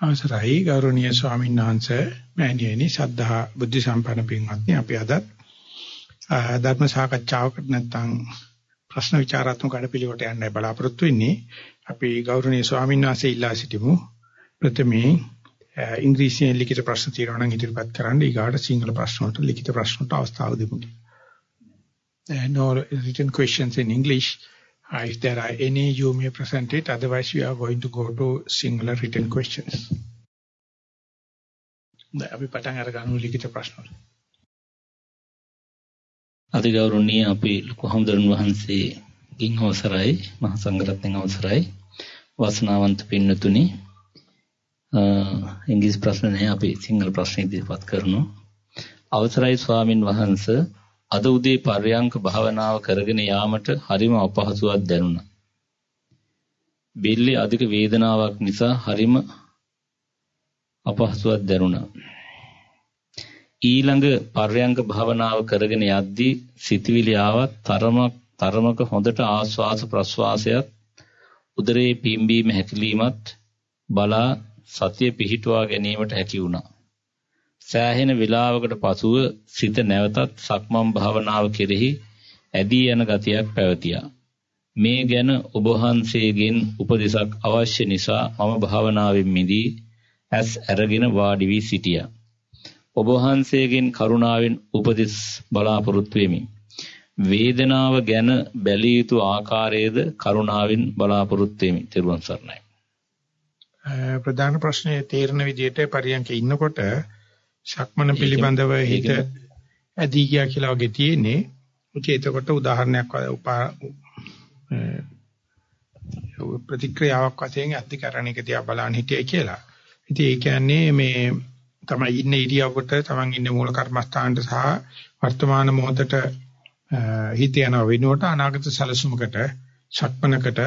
අවසරයි ගෞරවනීය ස්වාමීන් වහන්සේ මෑණියනි සද්ධා බුද්ධ සම්පන්න පින්වත්නි අපි අද ධර්ම සාකච්ඡාවකට නැත්නම් ප්‍රශ්න විචාරාත්මක කඩපිලිවට යන්නයි බලාපොරොත්තු වෙන්නේ. අපි ගෞරවනීය ස්වාමීන් වහන්සේ ඉල්ලා සිටිමු. ප්‍රථමයෙන් ඉංග්‍රීසියෙන් ලිඛිත ප්‍රශ්න තියෙනවා නම් ඉදිරිපත් කරන්න. ඊගාට සිංහල ප්‍රශ්න වලට ලිඛිත ප්‍රශ්න වලට අවස්ථාව දෙමු. no written questions in English. Uh, if there are any, you may present it. Otherwise, we are going to go to singular written questions. අපි පටන් අරගමු ලිඛිත ප්‍රශ්න වල. අතිගෞරවනීය අපි ලොකු හමුදුරන් වහන්සේගෙන් අවසරයි මහ සංඝරත්නයන් අවසරයි වාසනාවන්ත පින්නතුනි ඉංග්‍රීසි ප්‍රශ්න නැහැ අපි සිංහල ප්‍රශ්න ඉදිරිපත් කරනවා අවසරයි ස්වාමින් වහන්සේ අද උදේ පර්යංක භාවනාව කරගෙන යාමට හරිම අපහසුයක් දැනුණා. බෙල්ලේ අධික වේදනාවක් නිසා හරිම අපහසුයක් දැනුණා. ඊළඟ පර්යංක භාවනාව කරගෙන යද්දී සිතවිලි ආවත් තරමක් තරමක හොඳට ආස්වාස ප්‍රස්වාසයත් උදරයේ පිම්බීම හැකිලීමත් බලා සතිය පිහිටුවා ගැනීමට හැකි වුණා. සෑහෙන වේලාවකට පසුව සිත නැවතත් සක්මන් භාවනාව කෙරෙහි ඇදී යන ගතියක් පැවතියා. මේ ගැන ඔබ වහන්සේගෙන් උපදෙසක් අවශ්‍ය නිසා මම භාවනාවෙන් මිදී ඇස් අරගෙන වාඩි වී සිටියා. ඔබ වහන්සේගෙන් කරුණාවෙන් උපදෙස් බලාපොරොත්තු වෙමි. වේදනාව ගැන බැලිය යුතු ආකාරයේද කරුණාවෙන් බලාපොරොත්තු වෙමි. ත්වන් සරණයි. ප්‍රධාන ප්‍රශ්නේ තේරෙන විදිහට පරියන්ක ඉන්නකොට ශක්මන පිළිබඳව හිත ඇදී ගියා කියලා වගේ තියෙන්නේ. ඒක එතකොට උදාහරණයක් ප්‍රතික්‍රියාවක් වශයෙන් අධිකරණයක තියා බලන්න හිටියයි කියලා. ඉතින් ඒ කියන්නේ මේ තමයි ඉන්නේ ඉරියව්වට තමන් ඉන්නේ මූල කර්මස්ථානට සහ වර්තමාන මොහොතට හිත යන වෙනුවට අනාගත සැලසුමකට ශක්මනකට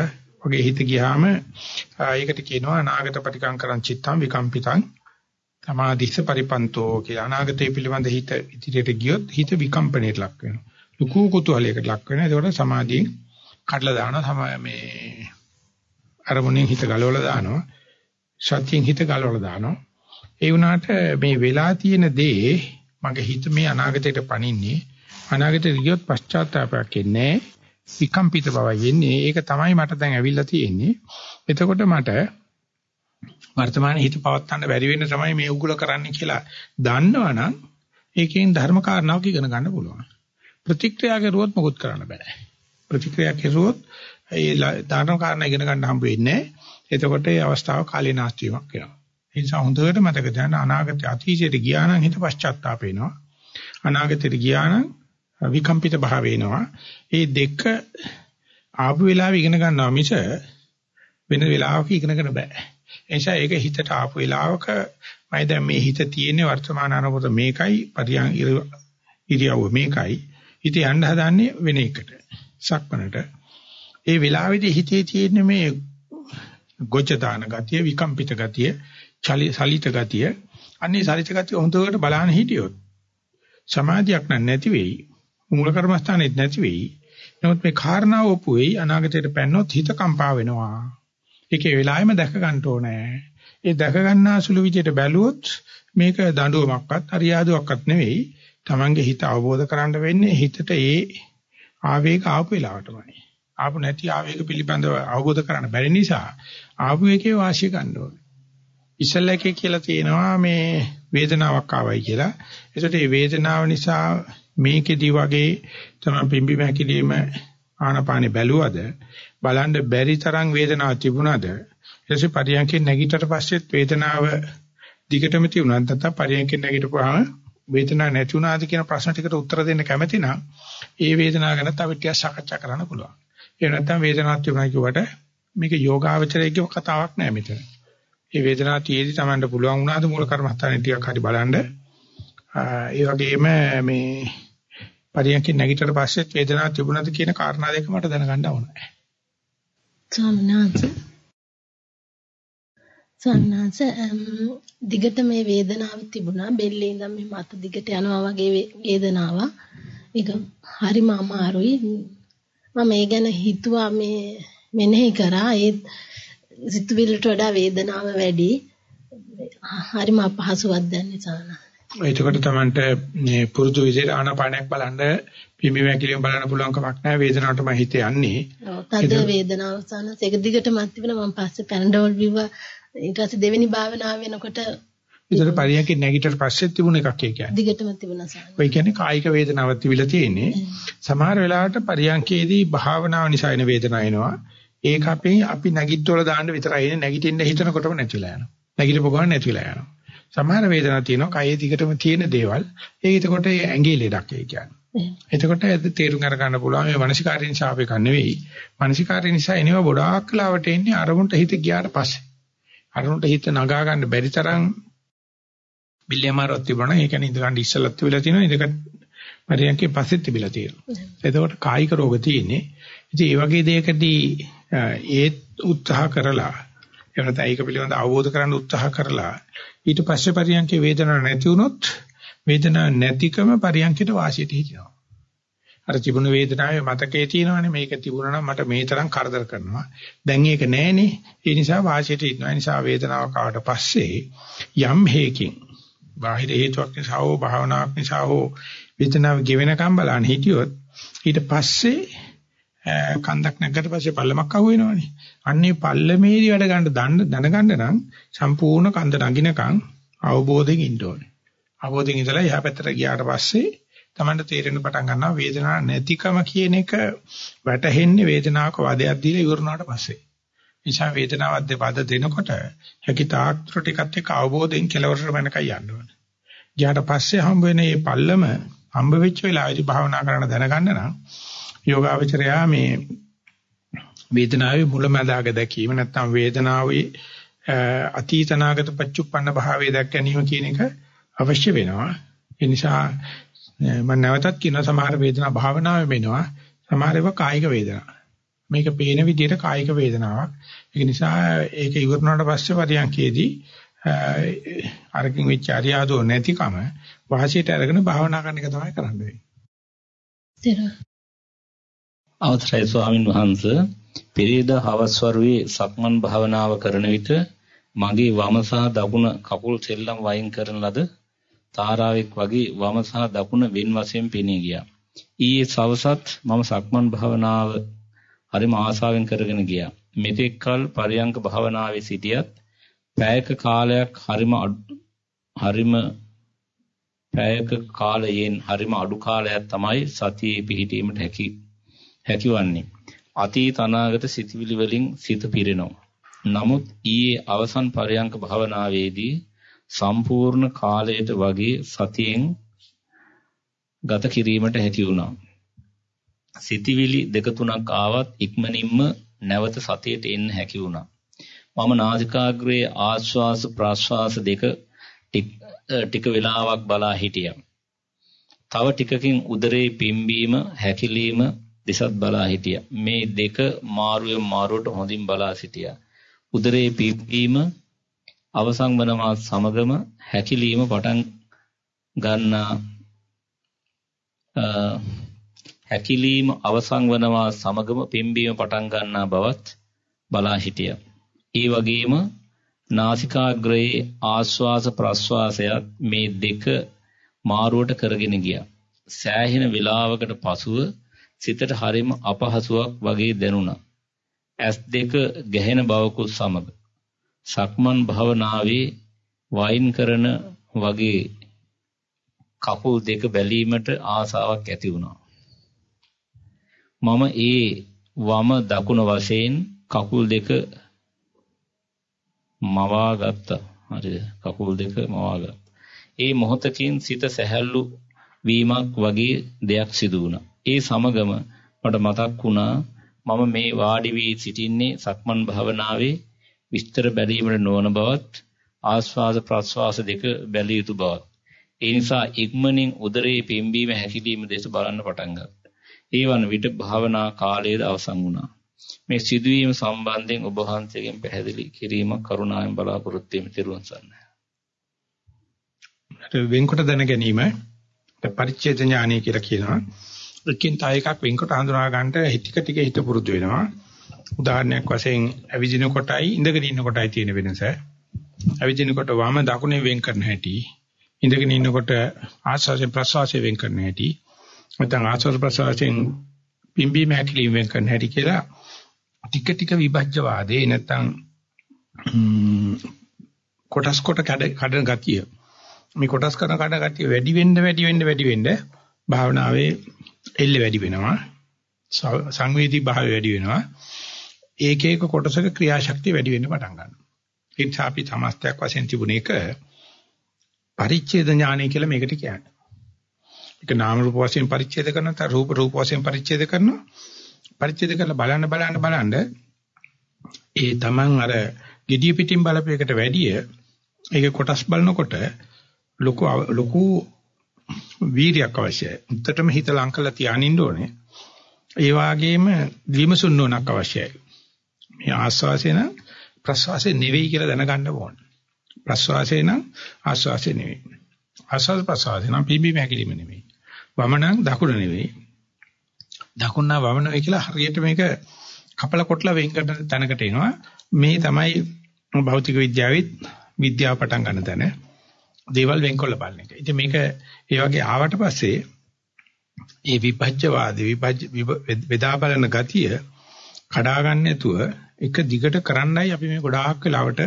වගේ හිත ගියාම ඒකට කියනවා අනාගත පටිකංකරං චිත්තං විකම්පිතං සමාධිස්ස පරිපන්තෝ කියලා අනාගතය පිළිබඳ හිත ඉදිරියට ගියොත් හිත විකම්පණයට ලක් වෙනවා. ලুকু කුතුහලයකට ලක් වෙනවා. ඒකෝට සමාධියෙන් කඩලා දානවා. සමා මේ අරමුණෙන් හිත ගලවලා දානවා. සත්‍යයෙන් හිත ගලවලා දානවා. ඒ වුණාට මේ වෙලා තියෙන දේ මගේ හිත මේ අනාගතයට පණින්නේ අනාගතයට ගියොත් පශ්චාත්තාවයක් එන්නේ විකම්පිත බවයි එන්නේ. ඒක තමයි මට දැන් ඇවිල්ලා තියෙන්නේ. එතකොට මට වර්තමානයේ හිත පවත්වන්න බැරි වෙන්න තමයි මේ උගුල කරන්නේ කියලා දන්නවනම් ඒකෙන් ධර්ම කාරණාවක් ඉගෙන ගන්න පුළුවන්. ප්‍රතික්‍රියා කරුවොත් මොකුත් කරන්න බෑ. ප්‍රතික්‍රියා කෙරුවොත් ඒ ධර්ම කාරණා ඉගෙන ගන්න හම්බ වෙන්නේ එතකොට ඒ අවස්ථාව කාලීනාස්ති වීමක් වෙනවා. ඒ නිසා හොඳට මතක තියාගන්න අනාගත අතීතයට ගියා නම් හිත පශ්චාත්තාප වෙනවා. අනාගතයට ගියා නම් විකම්පිත භාව වෙනවා. මේ දෙක ආපු වෙලාවෙ ඉගෙන ගන්නවා මිස වෙන වෙලාවක ඉගෙන ගන්න බෑ. එනිසා ඒක හිතට ආපු වෙලාවක මම දැන් මේ හිත තියෙන වර්තමාන අනුබත මේකයි පරියන් ඉරියව්ව මේකයි. හිත යන්න හදන්නේ වෙන එකට සක්මනට. ඒ වෙලාවේදී හිතේ තියෙන මේ ගොජ දාන ගතිය විකම්පිත ගතිය සලිත ගතිය අන්නේ සලිත ගතිය හොඳට බලන්න හිටියොත් සමාධියක් නැති වෙයි මූල කර්මස්ථානෙත් නැති වෙයි. නමුත් මේ කාරණාව ඔප්පු වෙයි අනාගතයට පැනනොත් හිත කම්පා වෙනවා. ඒකේ වෙලාවෙම දැක ගන්න ඕනේ. ඒ දැක ගන්නා සුළු විදියට බැලුවොත් මේක දඬුවමක්වත් අරියාදුවක්වත් නෙවෙයි. Tamange හිත අවබෝධ කරගන්න වෙන්නේ හිතට ඒ ආවේග ආපු වෙලාවටමයි. ආපු නැති ආවේග පිළිබඳව අවබෝධ කරගන්න බැරි නිසා ආපු එකේ වාසිය ගන්න ඕනේ. ඉස්සල්ලා එකේ කියලා තියෙනවා මේ වේදනාවක් ආවයි කියලා. ඒකට මේ වේදනාව නිසා මේකෙදි වගේ තමයි පිම්බි මහැකිලිම ආනපානෙ බැලුවද බලන්න බැරි තරම් වේදනාවක් තිබුණාද? ඊටසේ පරියන්කෙන් නැගිටට පස්සෙත් වේදනාව දිගටම තියුණා. නැත්නම් පරියන්කෙන් නැගිටපුවාම වේදනාවක් නැති වුණාද කියන ප්‍රශ්න ටිකට උත්තර දෙන්න කැමති නම් ඒ වේදනාව ගැන තව ටිකක් සාකච්ඡා කරන්න පුළුවන්. ඒ නැත්නම් වේදනාවක් තිබුණා කිව්වට මේක යෝගාවචරයේ කතාවක් නෑ මෙතන. ඒ වේදනාව තියේදී Tamanට පුළුවන් වුණාද මූල කර්මස්ථානේ ටිකක් හරි බලන්න. ඒ වගේම මේ පරියන්කෙන් නැගිටට පස්සෙත් වේදනාවක් තිබුණාද කියන කාරණා දෙක මට දැනගන්න ඕනේ. සම්නාස සම්නාස දිගට මේ වේදනාව තිබුණා. බෙල්ලේ ඉඳන් මේ මත දිගට යනවා වගේ වේදනාවක්. ඒක හරිම අමාරුයි. මම ඒ ගැන හිතුවා මේ මෙනෙහි කරා. ඒ සිතුවිල්ලට වඩා වේදනාව වැඩි. හරිම අපහසුවක් දැනෙන්නේ සාන. එතකොට තමන්ට මේ පුරුදු විදිහට ආනාපානයක් බලන්න පිම්බි වැකිලිම බලන්න පුළුවන් කමක් නැහැ වේදනාවටම හිත යන්නේ. ඔව් තද වේදනාව සාන ඒක දිගටම තිබුණා මම පස්සේ පැනඩෝල් බිව්වා ඊට පස්සේ දෙවෙනි භාවනාව වෙනකොට විතර පරියන්කේ නැගිටට පස්සේ තිබුණ එකක් ඒ කියන්නේ. දිගටම තිබුණා සාන. ඔය කියන්නේ කායික වේදනාවක් තිබිලා තියෙන්නේ. සමහර වෙලාවට පරියන්කේදී භාවනාව නිසා එන වේදනාව එනවා. ඒක අපි අපි නැගිටවල දාන්න විතරයි එන්නේ නැගිටින්න හිතනකොටම නැතිලා යනවා. නැගිටපු ගමන් නැතිලා යනවා. සමහර වේදනා තියෙනවා කයේ දිගටම තියෙන දේවල්. ඒක එතකොට ඇඟේ ලෙඩක් ඒ කියන්නේ. එතකොට ඇද්ද තේරුම් අරගන්න පුළුවන් මේ මානසිකාරය නිසා අපේ කන් නෙවෙයි. මානසිකාරය නිසා එනවා ගොඩාක් ලාවට එන්නේ අරමුණට හිත ගියාට පස්සේ. අරමුණට හිත නගා ගන්න බැරි තරම් බිල්ලියමාරක් තිබුණා. ඒ කියන්නේ ඉඳ ගන්න ඉස්සලත් තිබිලා තියෙනවා. ඉඳකට පරියන්කේ පස්සෙත් තිබිලා තියෙනවා. එතකොට කායික රෝග තියෙන්නේ. ඉතින් මේ වගේ දෙයකදී ඒ උත්සාහ කරලා එහෙම නැත්නම් ඒක පිළිබඳව අවබෝධ කරගන්න උත්සාහ කරලා ඊට පස්සේ පරියන්කේ වේදනාවක් නැති වුණොත් වේදනාවක් නැතිකම පරියන්කේට වාසියට හිටිනවා. අර තිබුණු වේදනාවේ මතකයේ තියෙනවානේ මේක තිබුණා නම් මට මේ තරම් කරදර කරනවා. දැන් ඒක නැහැනේ. ඒ නිසා වාසියට ඉන්නවා. ඒ නිසා වේදනාව කාවට පස්සේ යම් හේකින් බාහිර හේතුවක් නිසා හෝ භාවනාවක් නිසා හෝ වේදනාව ගෙවෙනකම් බලන්න හිටියොත් ඊට පස්සේ කන්දක් නැගකට පස්සේ පල්ලමක් අහු වෙනවනේ. අන්නේ පල්ලමේදී වැඩ ගන්න දැනගන්න නම් සම්පූර්ණ කන්ද නගිනකම් අවබෝධයෙන් ඉන්න ඕනේ. අවබෝධයෙන් ඉඳලා එහා පැත්තට ගියාට පස්සේ Tamanට තේරෙන්න පටන් ගන්නවා වේදනාවක් නැතිකම කියන එක වැටහෙන්නේ වේදනාවක වදයක් දීලා ඉවරනාට පස්සේ. නිසා වේදනාවක් දෙපද දෙනකොට හැකි තාක්ෂර ටිකත් එක්ක අවබෝධයෙන් කෙලවරට මනකයි යන්න ඕනේ. ගියාට පස්සේ හම්බ වෙන මේ පල්ලම හම්බ වෙච්ච වෙලාවේදී භාවනා කරන්න දැනගන්න නම් යෝගාවචරයා මේ වේදනාවේ මුලැමැදාග දැකීම නැත්නම් වේදනාවේ අතීතනාගත පච්චුප්පන්න භාවයේ දැක ගැනීම කියන එක අවශ්‍ය වෙනවා. ඒ නිසා මම නැවතත් කියන සමහර වේදනා භාවනාවේ වෙනවා. සමහර ඒවා කායික වේදනා. මේක පේන විදිහට කායික වේදනාවක්. ඒක නිසා ඒක ඉවරනාට පස්සේ පරියන්කේදී අරකින් වෙච්ච අරියාදෝ නැතිකම වාසියට අරගෙන භාවනා කරන එක තමයි කරන්න වෙන්නේ. අවතරයි ස්වාමින් වහන්සේ පෙරේද හවස් වරුවේ සක්මන් භාවනාව කරන විට මගේ වම සහ දකුණ කකුල් සෙල්ලම් වයින් කරන ලද තාරාවෙක් වගේ වම සහ දකුණ වෙන් වශයෙන් පෙනී ගියා. ඊයේ සවසත් මම සක්මන් භාවනාව හරිම ආසාවෙන් කරගෙන ගියා. මෙතෙක් කල පරියංක භාවනාවේ සිටියත් පැයක කාලයක් හරිම හරිම පැයක කාලයෙන් හරිම අඩු කාලයක් තමයි සතියේ පිහිටීමට හැකි හැකිවන්නේ. අතීත අනාගත සිතිවිලි වලින් සිත පිරෙනවා. නමුත් ඊයේ අවසන් පරයන්ක භාවනාවේදී සම්පූර්ණ කාලයට වගේ සතියෙන් ගත කිරීමට හැකි වුණා. සිතිවිලි දෙක තුනක් ආවත් ඉක්මනින්ම නැවත සතියට එන්න හැකි වුණා. මම නාසිකාග්‍රයේ ආශ්වාස ප්‍රාශ්වාස දෙක ටික වෙලාවක් බලා හිටියා. තව ටිකකින් උදරේ පිම්බීම හැකිලිම දෙසත් බලා හිටියා. මේ දෙක මාරුවෙන් මාරුවට හොඳින් බලා සිටියා. උදරේ පිම්බීම අවසන් වනවා සමගම හැකිලිම පටන් ගන්නා හැකිලීම අවසන් වනවා සමගම පිම්බීම පටන් ගන්නා බවත් බලා හිටියා. ඒ වගේම නාසිකාග්‍රයේ ආශ්වාස ප්‍රශ්වාසයත් මේ දෙක මාරුවට කරගෙන ගියා. සෑහෙන වේලාවකට පසුව සිතට හරිම අපහසුාවක් වගේ දැනුණා. ඇස් දෙක ගැහෙන බවකුත් සමග සක්මන් භවනාවේ වයින් කරන වගේ කකුල් දෙක බැලීමට ආසාවක් ඇති වුණා. මම ඒ වම දකුණ වශයෙන් කකුල් දෙක මවා ගත්තා. හරිද? කකුල් දෙක මවා ගත්තා. ඒ මොහොතකින් සිත සැහැල්ලු වීමක් වගේ දෙයක් සිදු වුණා. ඒ සමගම මට මතක් වුණා මම මේ වාඩි වී සිටින්නේ සක්මන් භාවනාවේ විස්තර බැලීමට නොවන බවත් ආස්වාද ප්‍රස්වාස දෙක බැලිය යුතු බවත්. ඒ නිසා ඉක්මනින් උදරයේ පිම්බීම හැකිලිම දෙස බලන්න පටන් ගත්තා. ඒ වන විට භාවනා කාලයේද අවසන් වුණා. මේ සිදුවීම සම්බන්ධයෙන් ඔබ වහන්සේගෙන් පැහැදිලි කිරීමක් කරුණාවෙන් බලාපොරොත්තු වෙමි. ත්වන් සරණයි. වෙන්කොට දැන ගැනීම පරිච්ඡේද ඥානය කියලා කියනවා. එකකින් තව එකක් වෙන්කොට හඳුනා ගන්නට ටික ටික හිත පුරුදු වෙනවා. උදාහරණයක් වශයෙන් ඇවිදින කොටයි ඉඳගෙන ඉන්න කොටයි තියෙන වෙනස. ඇවිදිනකොට වම දකුණේ වෙන් කරන හැටි, ඉඳගෙන ඉන්නකොට ආස්වාසයෙන් ප්‍රසවාසයෙන් වෙන් කරන හැටි, නැත්නම් ආස්වාස ප්‍රසවාසයෙන් පිම්බීම හැකිලිම වෙන් කරන හැටි කියලා ටික ටික විභජ්‍යවාදේ නැත්නම් කොටස් කොට කඩන ගතිය මේ කොටස් කරන කඩ ගතිය වැඩි වෙන්න වැඩි වෙන්න වැඩි වෙන්න භාවනාවේ එල්ල වැඩි වෙනවා සංවේදී භාවය වැඩි වෙනවා ඒක එක කොටසක ක්‍රියාශක්තිය වැඩි වෙන්න පටන් ගන්නවා ඒ නිසා අපි සමස්තයක් වශයෙන් තිබුණ එක පරිච්ඡේද ඥානය කියලා මේකට කියන්නේ. ඒක නාම රූප වශයෙන් පරිච්ඡේද කරනවා, රූප රූප වශයෙන් පරිච්ඡේද කරනවා. පරිච්ඡේද කරලා බලන්න බලන්න බලන්න ඒ Taman අර gediya pitin බලපෑකට වැඩිය ඒක කොටස් බලනකොට ලොකු ලොකු වීර්යයක් අවශ්‍යයි. උත්තරම හිත ලං කරලා තියානින්න ඕනේ. ඒ වගේම විමසුන් නොනක් අවශ්‍යයි. මේ ආස්වාසය නම් ප්‍රස්වාසය නෙවෙයි කියලා දැනගන්න ඕන. ප්‍රස්වාසය නම් ආස්වාසය නෙවෙයි. ආස්වාස ප්‍රස්වාසය නම් පිම්බීම හැකිලිම නෙවෙයි. වම නම් දකුණ නෙවෙයි. දකුණ නම් වම නෙවෙයි කියලා හරියට මේක කපල කොටලා වෙන් කරන තැනකට එනවා. මේ තමයි භෞතික විද්‍යාවෙත් විද්‍යාව පටන් ගන්න තැන. දේවල් වෙන්කොල්ල බලන එක. ඉතින් මේක ඒ වගේ ආවට පස්සේ ඒ විභජ්‍යවාද විභජ්‍ය වේදා බලන ගතිය කඩා ගන්න නැතුව එක දිගට කරන්නයි අපි මේ ගොඩාක් වෙලාවට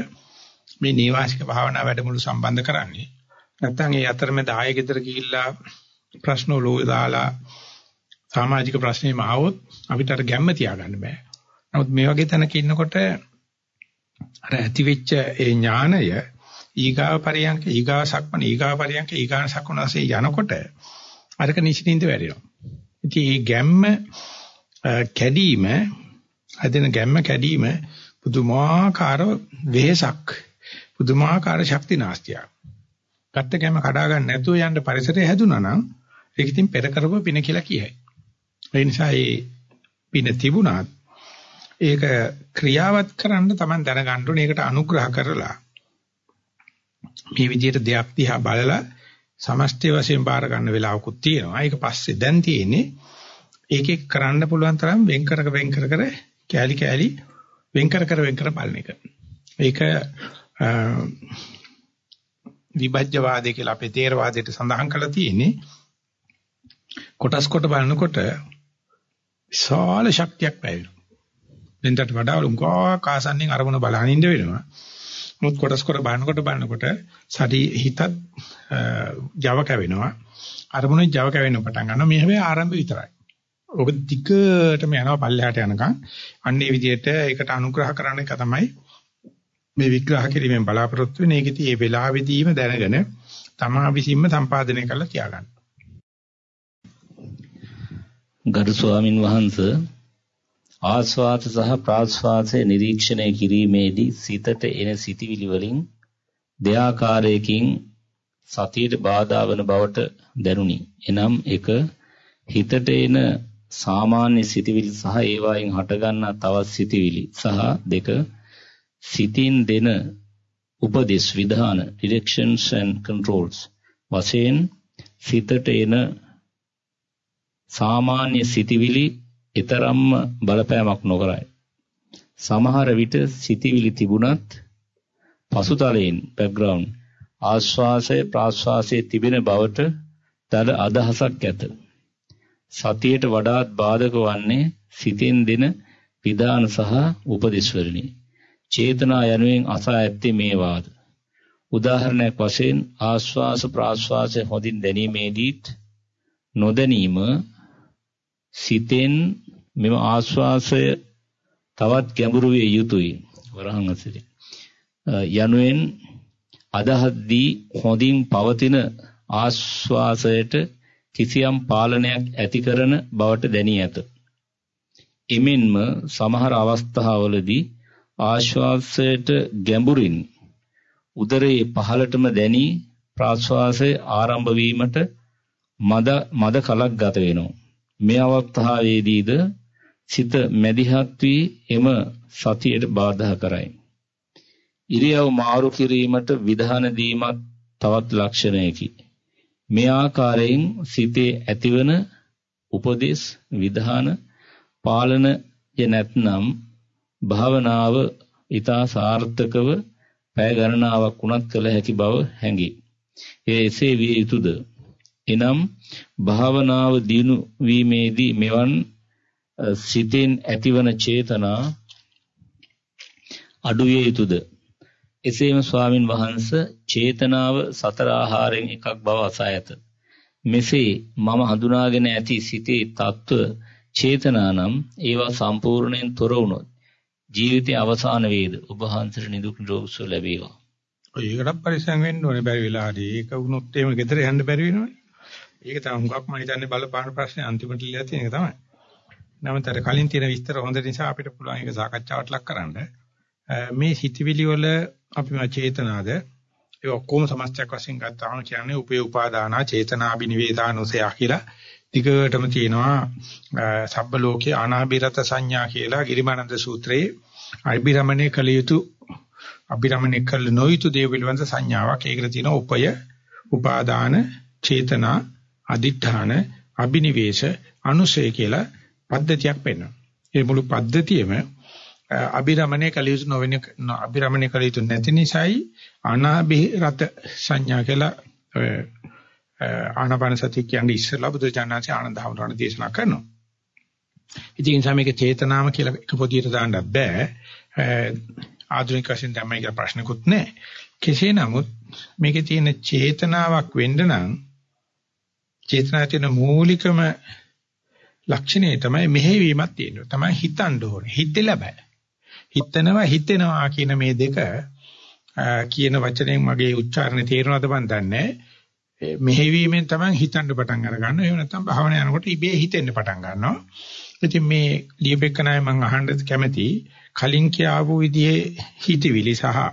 මේ නේවාසික භාවනා වැඩමුළු සම්බන්ධ කරන්නේ. නැත්නම් ඒ අතරමැද ආයෙ ගෙදර ගිහිල්ලා ප්‍රශ්න ලෝ දාලා සමාජික ප්‍රශ්නෙම ආවොත් අපිට අර ගැම්ම තියාගන්න බෑ. නමුත් මේ වගේ තැනක ඉන්නකොට අර ඇතිවෙච්ච ඒ ඥානය ඊගාව පරියන්ක ඊගාව සක්මන ඊගාව පරියන්ක ඊගාව සක්මනසේ යනකොට අරක නිශ්චින්ත වැඩිනවා. ඉතින් මේ ගැම්ම කැඩීම හැදෙන ගැම්ම කැඩීම පුදුමාකාර වෙහසක් පුදුමාකාර ශක්ති නාස්තියක්. ගත්ත ගැම්ම කඩා ගන්න නැතුව යන්න පරිසරය හැදුනා නම් ඒක ඉතින් පෙර කරපුව පින කියලා කියයි. ඒ නිසා මේ පින තිබුණත් ඒක ක්‍රියාවත් කරන්න Taman දැනගන්න ඕනේ. ඒකට අනුග්‍රහ කරලා මේ විදිහට දෙයක් දිහා බලලා සමස්තය වශයෙන් බාර ගන්න වෙලාවකුත් තියෙනවා. ඒක පස්සේ දැන් තියෙන්නේ ඒකේ කරන්න පුළුවන් තරම් වෙන් කර වෙන් කර කර කෑලි කෑලි වෙන් කර කර වෙන් කර බලන එක. ඒක විභජ්‍යවාදය කියලා අපේ තේරවාදයට සඳහන් කරලා තියෙන්නේ කොටස් කොට බලනකොට විශාල ශක්තියක් පැවෙනවා. දෙන්නට වඩා උංගා කාසන්නෙන් අරමුණ බලහන් ඉඳ වෙනවා. මුත් කොටස් කොට බලනකොට බලනකොට සටි හිතත් Java කැවෙනවා. අරමුණේ Java කැවෙන්න පටන් ගන්නවා. මේ හැබැයි ආරම්භය විතරයි. ඔබ දිගටම යනවා පල්ලෙහාට යනකම් අන්නේ විදිහට ඒකට අනුග්‍රහ කරන එක තමයි මේ විග්‍රහ කිරීමෙන් බලාපොරොත්තු වෙන ඒකෙදී මේ වෙලාවෙදීම දැනගෙන තමා විසින්ම සම්පාදනය කරලා තියාගන්න. ගරු ස්වාමින් වහන්සේ ආස්වාද සහ ප්‍රාස්වාදයේ නිරීක්ෂණය කිරීමේදී සිතට එන සිතිවිලි වලින් දෙආකාරයකින් සතියට බාධා වන බවට දැනුනි. එනම් එක හිතට එන සාමාන්‍ය සිතිවිලි සහ ඒවායින් හටගන්නා තවත් සිතිවිලි සහ දෙක සිතින් දෙන උපදේශ විධාන directions and controls වශයෙන් සිතට එන සාමාන්‍ය සිතිවිලි ඊතරම්ම බලපෑමක් නොකරයි. සමහර විට සිතිවිලි තිබුණත් පසුතලයෙන් background ආශ්වාසය ප්‍රාශ්වාසයේ තිබෙන බවට තද අදහසක් ඇත. සතියට වඩාත් බාධක වන්නේ සිතෙන් දෙන විධාන සහ උපදෙස් වලිනි. චේතනා යනුවෙන් අසා ඇත්තේ මේ වාද. උදාහරණයක් වශයෙන් ආශ්වාස ප්‍රාශ්වාසය හොඳින් දැනීමේදීත් නොදැනීම සිතෙන් මෙම ආශ්වාසය තවත් ගැඹුරු විය යුතුයි. වරහන් අසිරි. යනුවෙන් අදහද්දී හොඳින් පවතින ආශ්වාසයට කිසියම් පාලනයක් ඇති කරන බවට දැනී ඇත. එමෙන්ම සමහර අවස්ථාවලදී ආශ්වාසයට ගැඹුරින් උදරයේ පහළටම දැනී ප්‍රාශ්වාසය ආරම්භ වීමට මද මද කලක් ගත වෙනවා. මේ අවස්ථාවේදීද සිත මැදිහත් වී එම සතියට බාධා කරයි. ඉරියව් මාරු කිරීමට විධාන දීමත් තවත් ලක්ෂණයකි. මේ ආකාරයෙන් සිතේ ඇතිවන උපදේශ විධාන පාලනය නැත්නම් භාවනාව ඊතා සාර්ථකව පැය ගණනාවක් වුණත් කළ හැකි බව හැඟේ. එය එසේ විය යුතුයද? එනම් භාවනාව දිනු වීමේදී මෙවන් සිතෙන් ඇතිවන චේතනා අඩුවිය යුතුයද එසේම ස්වාමින් වහන්ස චේතනාව සතර ආහාරයෙන් එකක් බව අසා ඇත. මෙසේ මම හඳුනාගෙන ඇති සිතේ తত্ত্ব චේතනා නම් ඒවා සම්පූර්ණයෙන් තොර වුණොත් ජීවිතයේ අවසාන වේද? ඔබ වහන්සේට නිදුක් නිරෝගී ලැබේවා. ඒකටත් පරිස්සම් වෙන්න ඕනේ බැරි වෙලාදී ඒක වුණොත් එහෙම ගෙදර යන්න බැරි වෙනවනේ. ඒක තමයි හුඟක් මම හිතන්නේ බලපාන ප්‍රශ්නේ අන්තිමට ලියලා තියෙන එක තමයි. නමුත් අර කලින් තියෙන විස්තර හොඳ නිසා අපිට පුළුවන් ඒක සාකච්ඡාවට ලක් කරන්න. මේ හිතවිලි වල අපි මා චේතනාද ඒ ඔක්කොම සමස්තයක් වශයෙන් ගත්තාම කියන්නේ උපේ උපාදානා චේතනාබිනිවේදානුසය කියලා දිගටම තියෙනවා සබ්බ ලෝකේ අනාභිරත සංඥා කියලා ගිරිමානන්ද සූත්‍රයේ අභිරමණය කළ යුතු අභිරමණය කළ නොයුතු දේ පිළිබඳ සංඥාවක් ඒකට තියෙනවා උපය උපාදාන චේතනා අදිඨාන අබිනිවේෂ අනුසය කියලා පද්ධතියක් පෙන්වනවා. ඒ මුළු පද්ධතියම අභිරමණය කළ යුතු නොවෙන අභිරමණය කළ යුතු නැති නිසායි අනාභිරත සංඥා කියලා ආනාපාන සතිය කියන්නේ ඉස්සෙල්ලා බුදු ජානනාංශ ආනන්ද හැමෝටම දේශනා කරනවා. ඉතින් සමේක චේතනාම කියලා එක පොදියට දාන්නත් බෑ. ආධුනික වශයෙන් තමයි කියලා ප්‍රශ්නකුත් නැහැ. කෙසේ නමුත් මේකේ තියෙන චේතනාවක් වෙන්න නම් චේතනාවේ තියෙන මූලිකම ලක්ෂණය තමයි මෙහෙවීමක් තියෙනවා. තමයි හිතන්න ඕනේ. හිතෙලා බෑ. හිතනවා හිතෙනවා කියන මේ දෙක කියන වචනයෙන් මගේ උච්චාරණය තේරෙනවද මන් දන්නේ මෙහෙවීමෙන් තමයි හිතන්න පටන් අරගන්න. එහෙම නැත්නම් භාවනා යනකොට ඉබේ හිතෙන්න පටන් ගන්නවා. ඉතින් මේ ලියපෙකනාය මම අහන්න කැමති කලින් කියාවු විදිහේ හිතවිලි සහ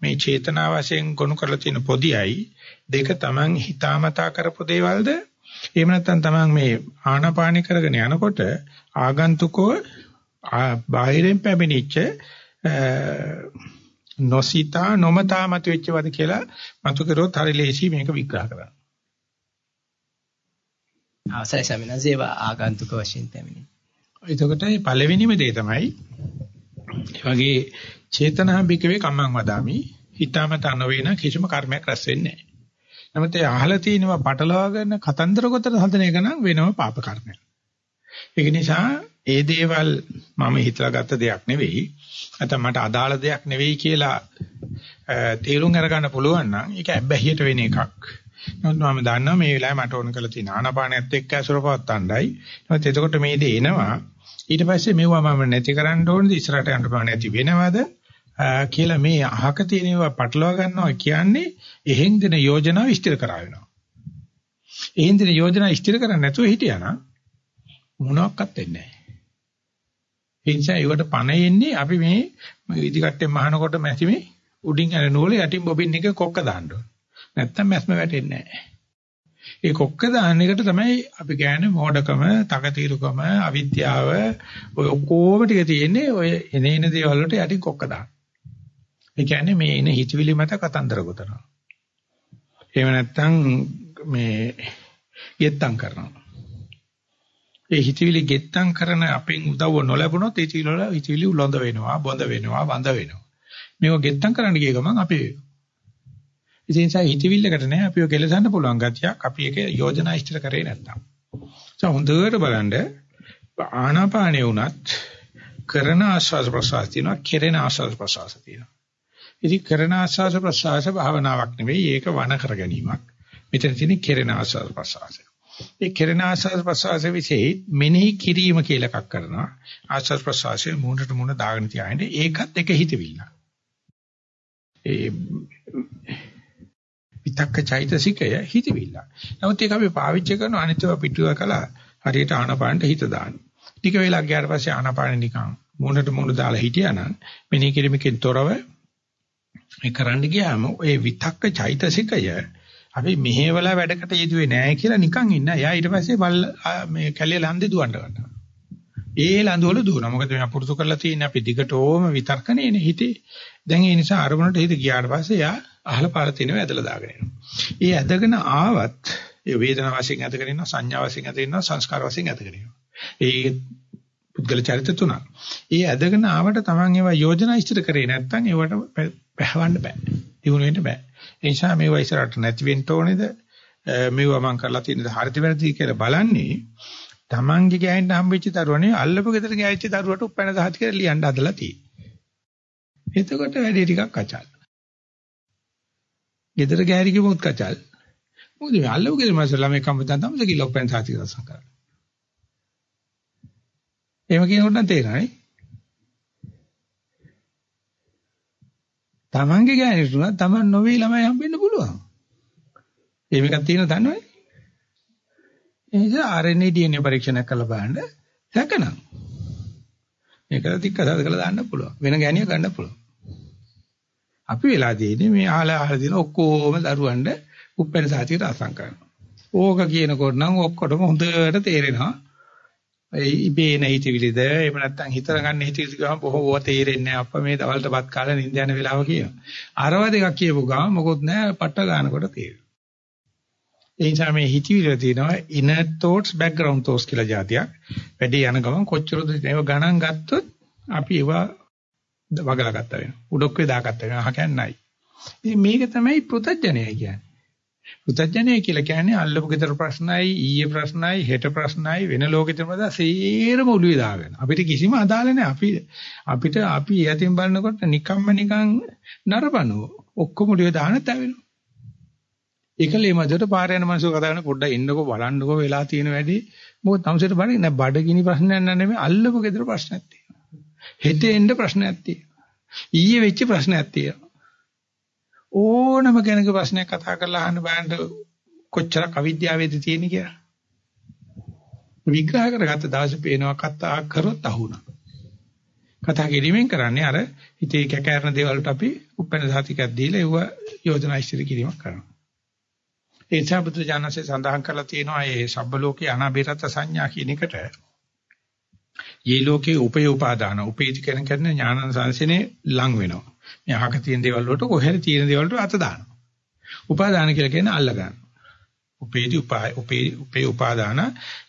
මේ චේතනා වශයෙන් ගොනු කරලා තියෙන පොදියයි දෙක Taman හිතාමතා කරපු දේවල්ද එහෙම නැත්නම් තමන් මේ ආනාපානි කරගෙන යනකොට ආගන්තුකෝ බාහිරෙන් පැමිණිච්ච නොසිතා නොමතා මත වෙච්ච වද කියලා මතු කරොත් හරි ලේසි මේක විග්‍රහ කරන්න. අවසරයි සමිනස් ඒවා ආගන්තුක වශයෙන් පැමිණි. එතකොට මේ පළවෙනිම දේ තමයි වගේ චේතනා බිකවේ කම්මං වදාමි හිතාමතා නොවේන කිසිම කර්මයක් රැස් වෙන්නේ නැහැ. නමුත් ඒ අහලා තිනවා පටලවාගෙන කතන්දර ගොතට හදන එක නම් වෙනම පාප කර්මයක්. ඒක නිසා ඒ දේවල් මම හිතලා ගත්ත දෙයක් නෙවෙයි. නැත්නම් මට අදාළ දෙයක් නෙවෙයි කියලා තේරුම් අරගන්න පුළුවන් නම් ඒක ඇබ්බැහියට වෙන එකක්. නමුත් මම දන්නවා මේ වෙලාවේ මට ඕන කරලා තියෙන ආනාපානයත් එක්ක අසුරපවත්තණ්ඩයි. නමුත් එතකොට මේ දේ එනවා. ඊට පස්සේ මෙවුවා මම නැති කරන්න ඕනද ඉස්සරහට යන්න බෑ නැති වෙනවද? කියලා මේ අහක තියෙන ඒවා පටලවා ගන්නවා කියන්නේ එහෙන් දෙන යෝජනාව ඉස්තිර කරා වෙනවා. එහෙන් දෙන යෝජනාව ඉස්තිර කරන්නේ නැතුව හිටියානම් මොනවත් වෙන්නේ නැහැ. ඒ නිසා ඒවට පණ එන්නේ අපි මේ ඉදිකට්ටෙන් මහනකොට මැසිමේ උඩින් යන නූල යටින් බොබින් එක කොක්ක දාන්න ඕන. නැත්තම් මැස්ම වැටෙන්නේ නැහැ. ඒ කොක්ක දාන්න එකට තමයි අපි කියන්නේ මෝඩකම, තකතිරුකම, අවිද්‍යාව ඔය ඔක්කොම ටික තියෙන්නේ ඔය එනේන දේවල් වලට යටින් කොක්ක දාන්න. ඒ කියන්නේ මේ එන හිතවිලි මත කතන්දර ගොතනවා. එහෙම නැත්නම් මේ ගෙත්තම් කරනවා. ඒ හිතවිලි ගෙත්තම් කරන අපෙන් උදව්ව නොලැබුණොත් ඒ හිතවිලි වල හිතවිලි උලඳ වෙනවා, බොඳ වෙනවා, වඳ වෙනවා. මේක ගෙත්තම් කරන්න ගිය ගමන් අපි ඒ නිසා හිතවිල්ලකට නෑ අපිව කෙලසන්න පුළුවන් ගතියක් අපි ඒක යෝජනා ඉදිරි කරේ නැත්තම්. ඒ හොඳට බලන්න ආනාපානේ වුණත් කරන ආස්වාද ප්‍රසවාස තියෙනවා, කෙරෙන ආස්වාද ප්‍රසවාස තියෙනවා. ඉතින් කරන ආස්වාස ප්‍රසආස භාවනාවක් නෙවෙයි ඒක වන කර ගැනීමක්. මෙතන තියෙන කෙරෙන ආස්වාස ප්‍රසආස. ඒ කෙරෙන ආස්වාස ප්‍රසආස විශේෂ මෙනෙහි කිරීම කියලා එකක් කරනවා. ආස්වාස ප්‍රසආසයේ මූණට මූණ දාගෙන තියාගෙන ඒකත් එක හිතවිල්ල. ඒ විතක්ක චෛතසිකය හිතවිල්ල. නමුත් ඒක අපි පාවිච්චි කරන අනිත්ව පිටුව කළා හරියට ආනපානට හිත දාන්න. ටික වෙලා ගියාට පස්සේ ආනපාන නිකන් මූණට මූණ දාලා හිටියානම් මෙනෙහි කිරීමකින් තොරව මේ කරන්න ගියාම ඔය විතක්ක චෛතසිකය අපි මෙහෙवला වැඩකට යෙදුවේ නැහැ කියලා නිකන් ඉන්න. එයා ඊට පස්සේ මේ කැලේ ලන්දේ දුවන්න ගන්නවා. ඒ ලන්දවල දුවනවා. මොකද මේ පුරුදු කරලා තියෙන අපි දිගටම විතර්කණේනේ හිතේ. දැන් ඒ නිසා අරමුණට හිත ගියාට පස්සේ එයා අහල පාල තිනව ඇදලා දාගෙන එනවා. ඒ ඇදගෙන ආවත් ඒ වේදනා වශයෙන් ඇදගෙන ඉන්නවා, සංඥා වශයෙන් ඇදගෙන ඉන්නවා, සංස්කාර වශයෙන් ඇදගෙන ඉන්නවා. ඒ පුද්ගල චරිත තුනක්. ඒ ඇදගෙන ආවට Taman ඒවා යෝජනා ඉදිරි කරේ නැත්නම් ඒවට පැහැවන්න බෑ. දිනු වෙන්න බෑ. ඒ නිසා මේවා ඉස්සරහට නැති වෙන්න ඕනේද? මේවා මම කරලා තියෙනද හරිද වැරදිද කියලා බලන්නේ Tamange ගෑනිට හම්බෙච්ච දරුවනේ අල්ලපු ගෙදර ගෑවිච්ච දරුවට උපැන්න සහති කියලා ලියන්න හදලා තියෙන්නේ. එතකොට වැඩේ ටිකක් අචල්. ගෙදර ගෑරි කිව්වොත් කචල්. මොකද මේ අල්ලපු ගෙදර මාස ළමයි කම්පතන් තමයි කියලා උපැන්න සහති රසම් කරන්නේ. එහෙම කියනකොට නම් තේරෙනයි. Tamange ගෑනිට උනා Taman නොවේ ළමයි හම්බෙන්න පුළුවන්. එහෙම එකක් තියෙනව දන්නවනේ. ඒ නිසා RNA DNA පරීක්ෂණයක් කරලා බලන්න සැකනම්. මේක තික්කසද කරලා දාන්න පුළුවන්. වෙන ගෑණියක් ගන්න පුළුවන්. අපි වෙලා තියෙන්නේ මේ ආලා ආලා දින ඔක්කොම දරුවන්ට උප්පැන්න සාතියට අසං කරනවා. ඕක කියනකොට නම් ඔක්කොටම හොඳට තේරෙනවා. ඒ ඉබේ නැහිතවිලිද එහෙම නැත්නම් හිතර ගන්න හිතවිලි ගාම බොහෝ තේරෙන්නේ නැහැ අප්පා මේ දවල්ටපත් කාලේ නිින්ද යන වෙලාව කියනවා. අරව දෙකක් කියපු ගාම මොකොත් නැහැ පට්ට ගන්නකොට තේරෙනවා. ඒ නිසා මේ හිතවිලිවල තියෙනවා inner thoughts background thoughts කියලා જાතියක්. වැඩි යන ගමන් කොච්චරද ඒව ගණන් ගත්තොත් අපි ඒවා වගලා ගත්තා වෙනවා. උඩොක්කේ දාගත්තා වෙනවා. අහ කියන්නේ ඉතින් මේක තමයි පෘතජ්ජනය කියන්නේ. පෘතජ්ජනය කියලා කියන්නේ අල්ලපු ගෙදර ප්‍රශ්නයි, ඊයේ ප්‍රශ්නයි, හෙට ප්‍රශ්නයි වෙන ලෝකෙ මත සේරම ඔළුවේ දාගෙන. අපිට කිසිම අදාළ නැහැ. අපි අපිට අපි යතින් බලනකොට නිකම්ම නිකන් නරපනෝ. ඔක්කොම ඔළුවේ දාන තැවෙනවා. ඒකලේ මැදට පාර යන මිනිස්සු කතා කරන පොඩ්ඩක් ඉන්නකෝ බලන්නකෝ වෙලා තියෙන වැඩි මොකද තමසෙට බලන්නේ නෑ බඩගිනි ප්‍රශ්නයක් නෑ නෙමෙයි අල්ලපු ගෙදර ප්‍රශ්නයක් තියෙනවා හෙට එන්න ප්‍රශ්නයක් තියෙනවා ඊයේ වෙච්ච ප්‍රශ්නයක් තියෙනවා ඕනම කෙනෙක් ප්‍රශ්නයක් කතා කරලා අහන්න බෑන්ට කොච්චරක් අවිද්‍යාවේද තියෙන්නේ කියලා විග්‍රහ කරගත්ත දවසේ පේනවා කතා කරොත් අහුණා කතා කිරීමෙන් කරන්නේ අර හිතේ කැකෑරෙන දේවල් වලට අපි උපැන්න සාතිකයක් දීලා ඒව යෝජනා ඉදිරි කිරීමක් කරනවා ඒ නිසා බුදු ජානසේ සඳහන් කරලා තියෙනවා මේ සබ්බ ලෝකේ අනාබේරත සංඥා කියන එකට. යේ ලෝකේ උපේ උපාදාන උපේති කියන කියන්නේ ඥානන සංසනේ ලං වෙනවා. මේ අහක තියෙන දේවල් වලට කොහෙද තියෙන දේවල් වලට අත දානවා. උපාදාන කියලා කියන්නේ අල්ල ගන්න. උපේති උපා උපේ උපේ උපාදාන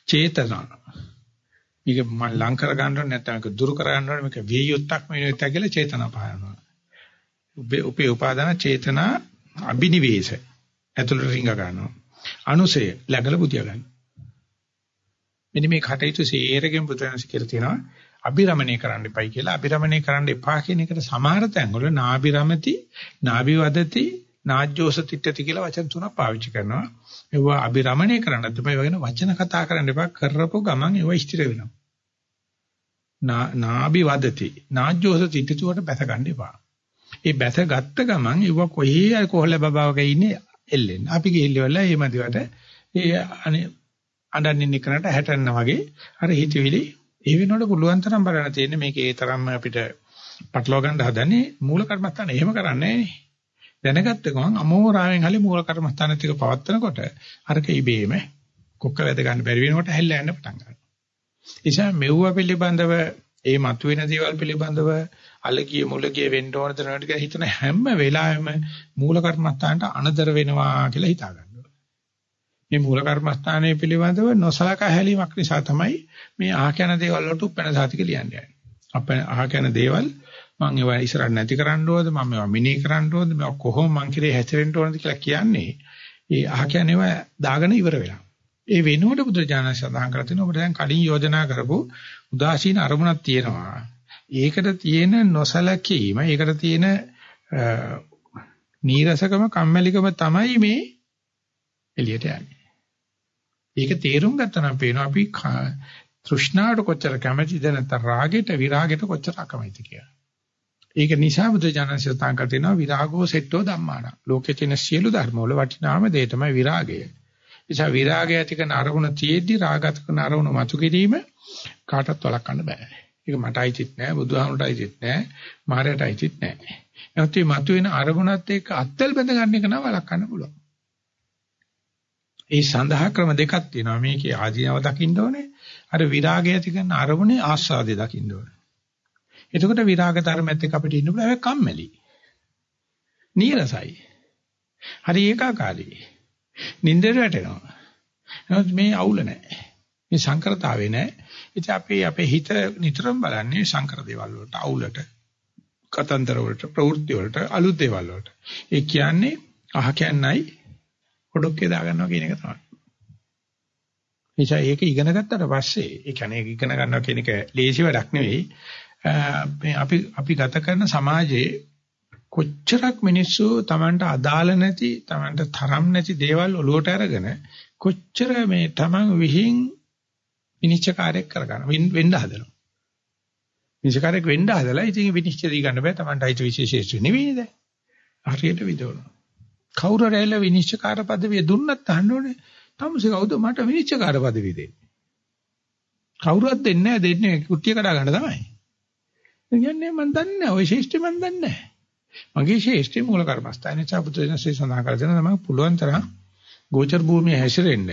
චේතනා. මේක මම ලං කර ගන්නව නැත්නම් මේක දුරු කර ගන්නව මේක වියයුත්තක් වෙනුවෙත් කියලා චේතනා පහරනවා. උපේ උපේ උපාදාන චේතනා අබිනිවේෂය ඇතුළට රිංග ගන්නවා. අනුසය läගල බුදියා ගන්න. මෙන්න මේ කටයුතු සේරගෙන් පුතනස් කියලා තියෙනවා. අබිරමණය කරන්න එපයි කියලා. අබිරමණය කරන්න එපා කියන එකට සමහර තැන්වල නාබිරමති, නාබිවදති, නාජ්ජෝස තිට්ඨති කියලා වචන තුනක් පාවිච්චි කරනවා. ඒවා අබිරමණය කරන්න තමයි වගේ වචන කතා කරන්න එපා. කරපො ගමන් ඒවා ස්ථිර වෙනවා. නාබිවදති, නාජ්ජෝස තිට්ඨති වලට බැස ගන්න එපා. ඒ බැස ගත්ත ගමන් ඒවා කොහේ කොහොල්ල බබාවක ඉන්නේ එල්ලෙන්න. අපි ගිහිල්ලා මේ මදිවට ඒ අනේ අඬන්නේ කරනට හැටන්න වගේ අර හිතවිලි ඒ වෙනකොට පුළුවන් තරම් බලන්න තියෙන්නේ මේකේ ඒ තරම්ම අපිට පටලවා ගන්න හදන්නේ මූල කර්මස්ථාන එහෙම කරන්නේ දැනගත්ත ගමන් අමෝරාවෙන් hali මූල කර්මස්ථාන ටික පවත්නකොට අරක ඉබේම කොක්ක වැද ගන්න බැරි වෙනකොට හැල්ලා යන්න පටන් ගන්නවා. නිසා මෙව්ව පිළිබඳව ඒ මතුවෙන දේවල් පිළිබඳව අලගිය මුලගිය වෙන්න ඕනද නැද්ද කියලා හිතන හැම වෙලාවෙම මූල කර්මස්ථානට අනදර වෙනවා කියලා හිතා ගන්නවා. මේ මූල කර්මස්ථානයේ පිළිබඳව නොසලකා හැලීමක් නිසා තමයි මේ අහකන දේවල් වලට උපැන සාතික ලියන්නේ. අප අහකන දේවල් මම ඒවා ඉස්සරහ නැති කරන්න ඕනද මම ඒවා මිනී කරන්න ඕනද මම කොහොම මං කිරේ හැසිරෙන්න ඕනද කියලා කියන්නේ ඒ අහකන ඒවා දාගෙන ඉවර වෙලා. ඒ වෙනුවට බුදුරජාණන් සඳහන් කරලා තිනවා ඔබට දැන් කලින් යෝජනා කරපු උදාසීන අරමුණක් තියෙනවා. ඒකට තියෙන නොසලකීම, ඒකට තියෙන නීරසකම, කම්මැලිකම තමයි මේ එළියට යන්නේ. ඒක තේරුම් ගත්තනම් පේනවා අපි තෘෂ්ණාවට කොච්චර කැමැතිද නැත්නම් රාගෙට විරාගෙට කොච්චර අකමැතිද කියලා. ඒක නිසා බුදුජානක සත්‍යං කරතිනවා විරාගෝ සෙට්ටෝ ධම්මාන. ලෝකේ තියෙන සියලු ධර්ම වල වටිනාම දේ තමයි විරාගය. නිසා විරාගය ඇති කරන අරමුණ තියෙද්දි රාගත කරන අරමුණ මතු කිරීම කාටවත් වළක්වන්න බෑ. ඒක මට අයිතිත් නෑ, බුදුහාමුදුරට අයිතිත් නෑ, මාරයට අයිතිත් නෑ. එහෙනම් මේ මතුවෙන අරමුණත් එක්ක අත්වල බඳ ගන්න එක නම් වළක්වන්න පුළුවන්. ඒ සඳහා ක්‍රම දෙකක් තියෙනවා. මේකේ ආදීනව දකින්න ඕනේ. අර විරාගය ඇති කරන අරමුණේ ආස්වාදය දකින්න ඕනේ. එතකොට විරාග ධර්මයත් එක්ක අපිට ඉන්න පුළුවන්. ඒක කම්මැලි. නීරසයි. හරි ඒකාකාරී. නින්දට වැටෙනවා. නමුත් මේ අවුල නැහැ. මේ සංකරතාවේ නැහැ. ඉතින් අපි අපේ හිත නිතරම බලන්නේ සංකර දේවල් වලට අවුලට කතන්දර වලට ප්‍රවෘත්ති වලට අලුත් දේවල් වලට. ඒ කියන්නේ අහ කියන්නයි ඔඩොක්කේ දාගන්නවා කියන එක තමයි. නිසා ඒක ඉගෙන ගත්තට පස්සේ ඒ කියන්නේ ඒක ඉගෙන ගන්නවා කියන එක ලේසි වැඩක් නෙවෙයි. මේ අපි අපි ගත කරන සමාජයේ කොච්චරක් මිනිස්සු Tamanට අදාළ නැති Tamanට තරම් නැති දේවල් ඔලුවට අරගෙන කොච්චර මේ Taman විහිං විනිශ්චයකාරයක් කරගන්න වෙන්න හදනවා. විනිශ්චයකාරයක් වෙන්න හදලා ඉතින් විනිශ්චය දී ගන්න බෑ Tamanට අයිති විශේෂය නෙවෙයිද? හරියට විදවනවා. කවුරු රැළ විනිශ්චයකාර পদවිය දුන්නත් අහන්න ඕනේ. තමුසේ කවුද මට විනිශ්චයකාර পদවිය දෙන්නේ? කවුරුවත් දෙන්නේ නැහැ දෙන්නේ කුට්ටිය කඩා ගන්න තමයි. කියන්නේ මම දන්නේ නැහැ. ওই ශේෂ්ඨි මම දන්නේ නැහැ. මගේ ශේෂ්ඨි මූල කර්මස්ථානේ සබුදේනසේ සඳහන් කර දෙන තමයි පුළුවන් තරම් ගෝචර භූමිය හැසිරෙන්න.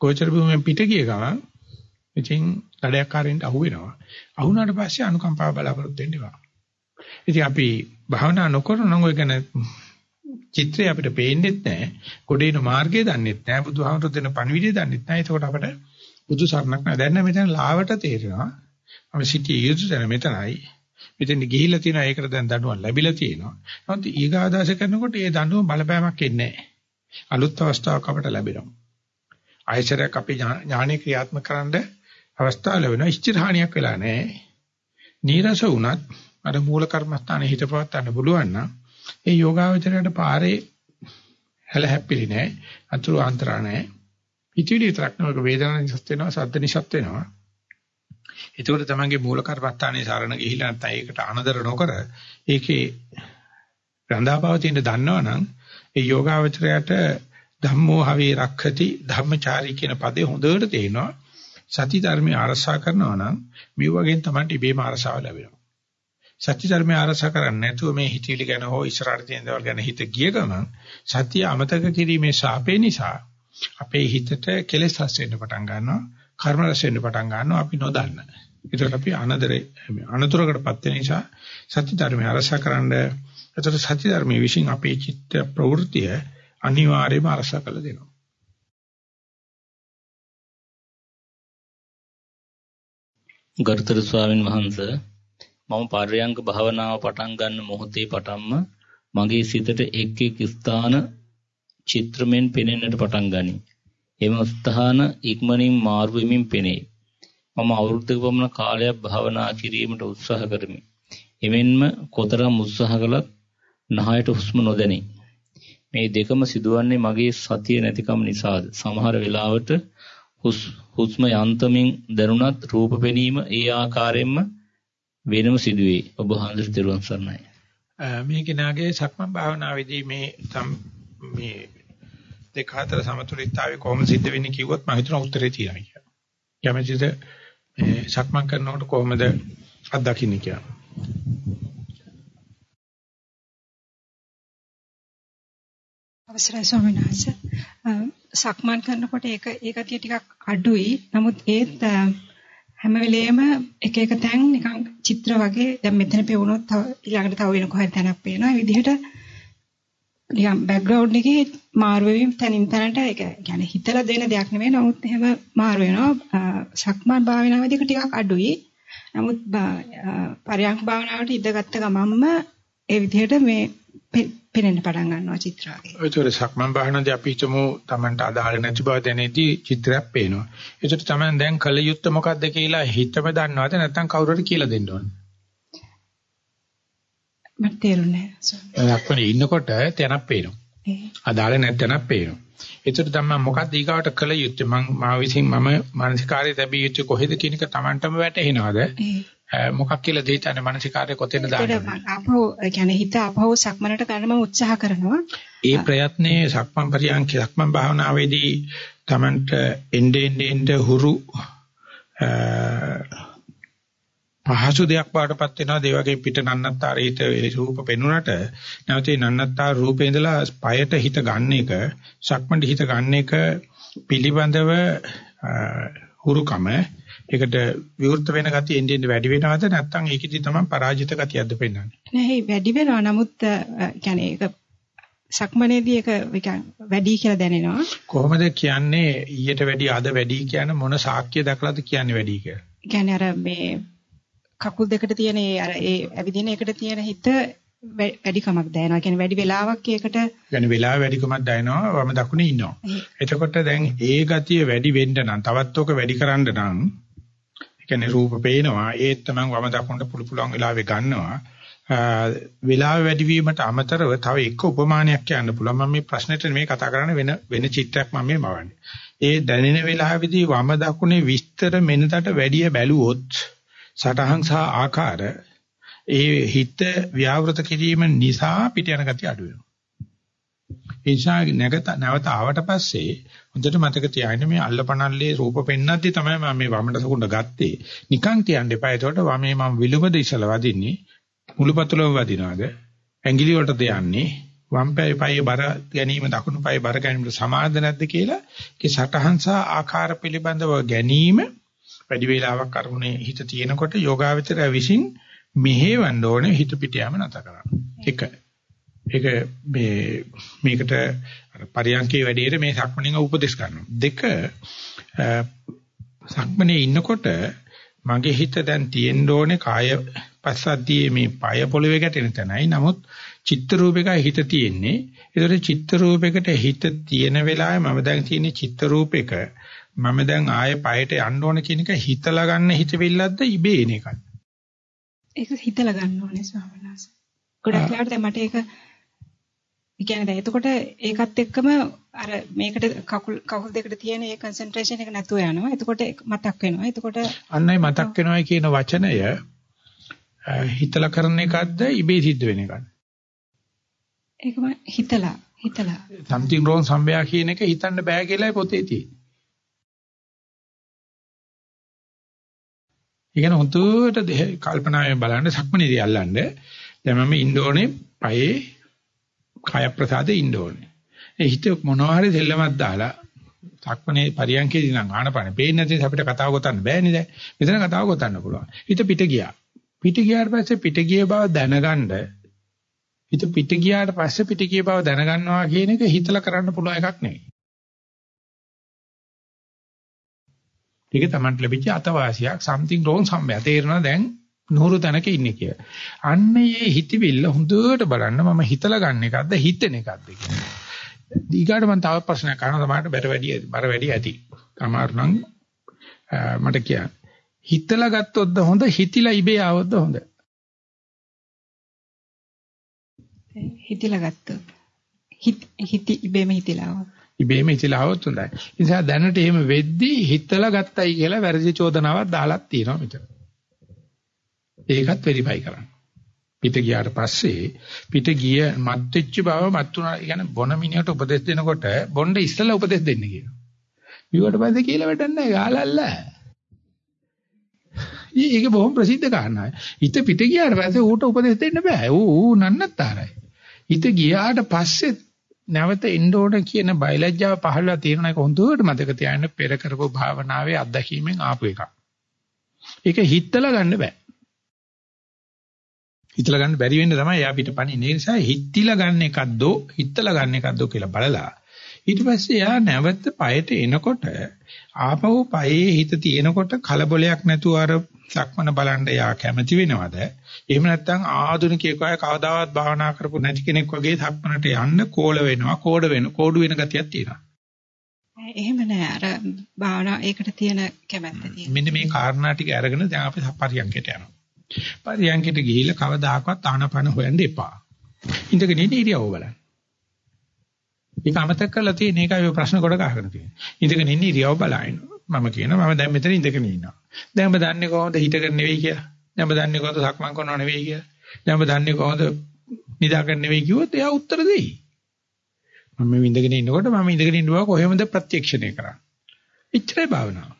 ගෝචර භූමියෙන් පිට ගිය ගමන් ඉතින් ඩඩයක්කාරෙන්ට අහු වෙනවා. අහුනාට පස්සේ අනුකම්පාව බලාපොරොත්තු වෙන්න එපා. ඉතින් අපි භාවනා නොකරන නම් ඔය ගැන චිත්‍රය අපිට පේන්නෙත් නැහැ. කොටේන මාර්ගය දන්නෙත් නැහැ. බුදුහාමුදුරු දෙන පණිවිඩය දන්නෙත් නැහැ. ඒකෝට අපිට බුදු සරණක් නැහැ. දැන් මෙතන ලාවට තේරෙනවා. අපි සිටිය යුතු තැන මෙතනයි. මෙතෙන් ගිහිල්ලා තියෙනවා. ඒකට දැන් දඬුවම් ලැබිලා තියෙනවා. නමුත් ඊගාදාස කරනකොට ඒ දඬුවම් බලපෑමක් එන්නේ නැහැ. අලුත් අවස්ථාවක් අපිට ලැබෙනවා. ආයශරයක් අපි ඥානෙ ක්‍රියාත්මක කරන්න අවස්ථාව ලැබෙනවා. ඉස්තිරහානියක් වෙලා නැහැ. නීරස වුණත් අර මූල කර්මස්ථානේ හිතපවත් ගන්න පුළුවන් නම් ඒ යෝගාවචරයට පාරේ හැල හැප්පිලි නැහැ. අතුරු ආන්තරා නැහැ. පිටිවිලි විතරක් නෙවෙයි වේදනාව නිසත් වෙනවා, සද්ද නිසත් වෙනවා. ඒකෝට තමන්ගේ මූල කර්මස්ථානේ සාරණ ගිහිලා නැත්නම් ඒකට අනදර නොකර ඒකේ රඳාපවතින දන්නවනම් ඒ යෝගාවචරයට ධම්මෝ හවේ රක්ඛති ධම්මචාරී කියන පදේ හොඳට තේනවා. සති ධර්මයේ ආරසා කරනවා නම් මේ වගේ තමයි ඉබේම ආරසාව ලැබෙනවා. සත්‍ය ධර්මය ආරසා කරන්නේ නැතුව මේ හිතවිලි ගැන හෝ ඉස්සරහට තියෙන දේවල් ගැන හිත ගිය ගමන් සත්‍ය අමතක කිරීමේ ශාපේ නිසා අපේ හිතට කෙලෙස් රැස් වෙන්න පටන් ගන්නවා කර්ම රැස් වෙන්න පටන් ගන්නවා අපි නොදන්න. ඒකට අපි අනදරේ අනතුරකටපත් වෙන නිසා සත්‍ය ධර්මය ආරසා කරන්න එතකොට සත්‍ය ධර්මයේ විශ්ින් අපේ චිත්ත ප්‍රවෘත්තිය අනිවාර්යයෙන්ම ආරසා කළ දෙනවා. ගරුතර ස්වාමින් වහන්සේ මම පර්යංක භාවනාව පටන් ගන්න මොහොතේ පටන්ම මගේ සිතට එක් එක් ස්ථාන චිත්‍රමෙන් පෙනෙන්නට පටන් ගනී. එම ස්ථාන ඉක්මනින් මාරු වෙමින් පෙනේ. මම අවුරුද්දක පමණ කාලයක් භාවනා කිරීමට උත්සාහ කරමි. එමෙන්ම කොතරම් උත්සාහ කළත් නහයට හුස්ම නොදැනේ. මේ දෙකම සිදුවන්නේ මගේ සතිය නැතිකම නිසාද. සමහර වෙලාවට හුස්ම යන්තමින් දැනුණත් රූප පෙනීම ඒ ආකාරයෙන්ම වෙනම සිදුවේ. ඔබ වහන්සේට දරුවන් සරණයි. මේ කෙනාගේ සක්මන් භාවනාවේදී මේ මේ දෙක අතර සමතුලිතතාවය කොහොමද සිද්ධ වෙන්නේ කිව්වොත් මම හිතනවා උත්තරේ තියෙනවා කියලා. කැමැතිද මේ සක්මන් කරනකොට කොහොමද අත්දකින්නේ කියලා. අවසරයි ස්වාමීන් වහන්සේ. සක්මන් කරනකොට ඒක ඒකතිය ටිකක් අඩුයි. නමුත් ඒත් හැම වෙලේම එක එක තැන් නිකන් චිත්‍ර වගේ දැන් මෙතන පෙවුනොත් තව ඊළඟට තව වෙන කොහෙද තැනක් පේනවා. ඒ විදිහට නිකන් බෑග්ග්‍රවුන්ඩ් එකේ මාරු වෙමින් තනින් තනට ඒක يعني හිතලා දෙන දෙයක් නෙමෙයි. නමුත් එහෙම මාරු වෙනවා. සක්මන් භාවනාවේදී ටිකක් අඩුයි. නමුත් පරයන්ක භාවනාවට ඉඳගත්ත ගමන්ම ඒ විදිහට මේ පෙනෙන්න පටන් ගන්නවා චිත්‍රාගේ. ඒතර සක්මන් භාවනාවේ අපි හිතමු Tamanට අදාළ නැති බව දැනෙද්දී චිත්‍රයක් පේනවා. ඒතර Taman දැන් කල යුත්තේ මොකද්ද කියලා හිතම දන්නවද නැත්නම් කවුරු හරි කියලා දෙන්න ඕනද? මට තේරුන්නේ නැහැ. ලක්වනේ ඉන්නකොට තැනක් පේනවා. අදාළ නැත්නම් පේනවා. ඒතර තමයි මොකක්ද ඊගාවට කල යුත්තේ මම මා විසින් මම මානසිකාරය තැබිය යුත්තේ කොහෙද කියන එක Tamanටම වැටහෙනවද? මොකක් කියලා දෙහිතන්නේ මානසිකාර්ය කොතෙන්ද දාන්නේ? අපහු කියන්නේ හිත අපහු සක්මනට ගන්නම උත්සාහ කරනවා. ඒ ප්‍රයත්නයේ සක්මන් පරියන්ක සක්මන් භාවනාවේදී Tamanට එnde ende ende හුරු පහසු දෙයක් බාටපත් වෙනවා ඒ වගේ පිට නන්නත්තර හිත රූප පෙනුනට නැවත නන්නත්තර රූපේ ඉඳලා පයට හිත ගන්න එක සක්මන්ට හිත ගන්න එක පිළිබඳව හුරුකම ඒකට විවෘත වෙන ගතිය එන්නේ එන්නේ වැඩි වෙනවද නැත්නම් ඒකෙදි තමයි පරාජිත ගතියක්ද පෙන්වන්නේ නෑ වැඩි වෙනවා නමුත් يعني ඒක සක්මනේදී ඒක වැඩි කියලා දැනෙනවා කොහොමද කියන්නේ ඊට වැඩි අද වැඩි කියන මොන සාක්ෂිය දක්ලාද කියන්නේ වැඩි කියලා කියන්නේ අර මේ කකුල් දෙකට තියෙන ඒ අර ඒ ඇවිදින එකට තියෙන හිත වැඩිකමක් දැනෙනවා. කියන්නේ වැඩි වෙලාවක් ඒකට يعني වෙලාව වැඩිකමක් දැනෙනවා වම දකුණේ ඉන්නවා. එතකොට දැන් ඒ ගතිය වැඩි වෙන්න නම් තවත් ඔක වැඩි කරන්න නම් ඒ කියන්නේ රූප පේනවා ඒත් තමයි වම දකුණට පුළු පුළුවන් වෙලාවෙ ගන්නවා. වෙලාව වැඩි වීමට අමතරව තව එක උපමානයක් කියන්න පුළුවන්. මම මේ ප්‍රශ්නෙට මේ කතා කරන්නේ වෙන වෙන චිත්‍රයක් මම මේ මවන්නේ. ඒ දැනෙන වෙලාවේදී වම දකුණේ විස්තර මෙන්නට වැඩිය බැලුවොත් සටහන් සහ ආකාර ඒ හිත ව්‍යවෘත කිරීම නිසා පිට යන ගතිය අඩු වෙනවා. ඒ නිසා නැගත නැවත ආවට පස්සේ හොඳට මතක තියාගන්න මේ අල්ලපනල්ලේ රූප පෙන්නද්දි තමයි මම මේ වමට සකුණ ගත්තේ. නිකන් කියන්න එපා. ඒකට වමේ මම විලුඹද ඉසල වදින්නේ මුළුපතුලම වදිනවද? ඇඟිලි වලටද යන්නේ? වම් පායේ පායේ බර ගැනීම දකුණු පායේ බර ගැනීමට සමාද නැද්ද කියලා ඒ සටහන් සහ ආකාර පිළිබඳව ගැනීම වැඩි වේලාවක් අරමුණේ හිත තියෙනකොට යෝගාවචරය විසින් මෙහෙවන්න ඕනේ හිත පිට යෑම නැත කරන්න. එක. ඒක මේ මේකට පරියන්කේ වැඩේට මේ සක්මණේන උපදේශ කරනවා. දෙක සක්මණේ ඉන්නකොට මගේ හිත දැන් තියෙන්න ඕනේ කාය පස්සද්ධියේ මේ পায় පොළවේ ගැටෙන තැනයි. නමුත් චිත්ත රූපෙකයි හිත තියෙන්නේ. ඒතකොට චිත්ත රූපෙකට හිත තියෙන වෙලාවේ මම දැන් තියෙන්නේ චිත්ත රූපෙක. මම දැන් ආයේ পায়ට යන්න ඕන කියන එක හිතලා ගන්න හිතවිල්ලක්ද ඉබේ එන එකක්ද? ඒක හිතලා ගන්න ඕනේ ස්වාමීන් වහන්සේ. ගොඩක් ලාට මට ඒක කියන්නේ දැන් එතකොට ඒකත් එක්කම අර මේකට කකුල් කකුල් දෙකට තියෙන ඒ කන්සන්ට්‍රේෂන් එක නැතුව යනවා. එතකොට මතක් වෙනවා. එතකොට අන්නයි මතක් වෙනවා කියන වචනය හිතලා කරන එකක්ද ඉබේ සිද්ධ වෙන එකක්ද? ඒකම හිතලා හිතලා something wrong somewhere කියන එක හිතන්න බෑ කියලායි පොතේ තියෙන්නේ. ඉගෙන හොඳට කල්පනාවෙන් බලන්න සක්මනේදී අල්ලන්න. දැන් මම ඉන්න ඕනේ පයේ කාය ප්‍රසාදේ ඉන්න ඕනේ. ඒ හිත මොනවා හරි දෙල්ලමක් දාලා සක්මනේ පරියන්කේදී නම් ආනපන පේන්නේ නැති අපිට කතාව ගොතන්න බෑනේ දැන්. මෙතන කතාව ගොතන්න පුළුවන්. හිත පිට ගියා. පිට ගියාට පස්සේ පිට ගිය බව දැනගන්න හිත පිට ගියාට පස්සේ පිට ගිය බව දැනගන්නවා කියන එක හිතලා කරන්න පුළුවන් එකක් නෙවෙයි. ඒක තමයි ලැබිච්ච අතවාසියක් something wrong somewhere. තේරෙනවා දැන් නూరు තැනක ඉන්නේ කියලා. අන්න ඒ හිතවිල්ල හොඳට බලන්න මම හිතලා ගන්න එකක්ද හිතෙන එකක්ද කියලා. ඊගාට මම තව ප්‍රශ්නයක් අහනවා තමයි බර වැඩි බර වැඩි ඇති. අමාරු නම් මට කියන්න. හිතලා ගත්තොත්ද හොඳ හිතිලා ඉබේ આવොත්ද හොඳ? හිතිලා ගත්තොත්. හිත ඉබේම හිතිලා આવොත්. ඉබේම හිතිලා આવොත් හොඳයි. ඒ නිසා දැනට එහෙම වෙද්දී හිතලා ගත්තයි කියලා වැරදි චෝදනාවක් දාලක් තියෙනවා මෙතන. ඒකත් වෙරිෆයි කරන්න. පිට ගියාට පස්සේ පිට ගිය මත් වෙච්ච බව මත් උනා කියන්නේ බොන මිනිහට උපදෙස් දෙනකොට බොණ්ඩ ඉස්සලා උපදෙස් දෙන්න කියනවා. ඊට පස්සේ කියලා වැඩක් නැහැ ගාලල්ල. ඒක බොහොම ප්‍රසිද්ධ කාරණාවක්. හිත පිට ගියාට පස්සේ ඌට උපදෙස් දෙන්න බෑ. ඌ ඌ නන්නත්තරයි. හිත ගියාට පස්සේ නැවත එන්න ඕන කියන බයලජ්ජාව පහළලා තියෙන එක හොඳට මතක තියාගන්න පෙර කරපු භාවනාවේ අත්දැකීමෙන් ආපු එකක්. ඒක හිතලා ගන්න බෑ. හිතලා ගන්න බැරි වෙන්න තමයි එයා පිටපණින්. ඒ නිසා හිතලා ගන්න එකක්ද හිතලා ගන්න එකක්ද කියලා බලලා ඊට පස්සේ එයා නැවත පයට එනකොට ආපහු පයේ හිත තියෙනකොට කලබලයක් නැතුව අර සක්මන බලන්න එයා කැමති වෙනවද? එහෙම නැත්නම් ආධුනිකයෙක් අය කවදාවත් භාවනා කරපු නැති කෙනෙක් වගේ සක්මනට යන්න කෝල වෙනවා, කෝඩ වෙන, කෝඩු වෙන ගතියක් තියෙනවා. එහෙම නෑ අර භාවනා ඒකට තියෙන කැමැත්ත තියෙනවා. මෙන්න මේ කාරණා ටික අරගෙන දැන් අපි පරියන්කයට යනවා. පරියන්කිට ගිහිල්ලා කවදාකවත් ආනපන හොයන්න එපා. ඉඳගෙන ඉන්න ඉරියව්ව බලන්න. මේක අමතක කරලා තියෙන එකයි ඔය ප්‍රශ්න කොට ගහගෙන තියෙන්නේ. ඉඳගෙන ඉන්න ඉරියව් බලන්න. මම කියනවා මම දැන් මෙතන ඉඳගෙන ඉන්නවා. දැන් ඔබ දන්නේ කොහොමද හිටගෙන නෙවෙයි කියලා. දැන් ඔබ දන්නේ කොහොමද සක්මන් කරනව නෙවෙයි කියලා. දැන් ඔබ දන්නේ කොහොමද නිදාගන්න නෙවෙයි කිව්වොත් එයා උත්තර දෙයි. මම මේ ඉඳගෙන ඉන්නකොට මම ඉඳගෙන ඉන්නවා කොහොමද ප්‍රත්‍යක්ෂණය කරන්නේ? එච්චරයි භාවනාව.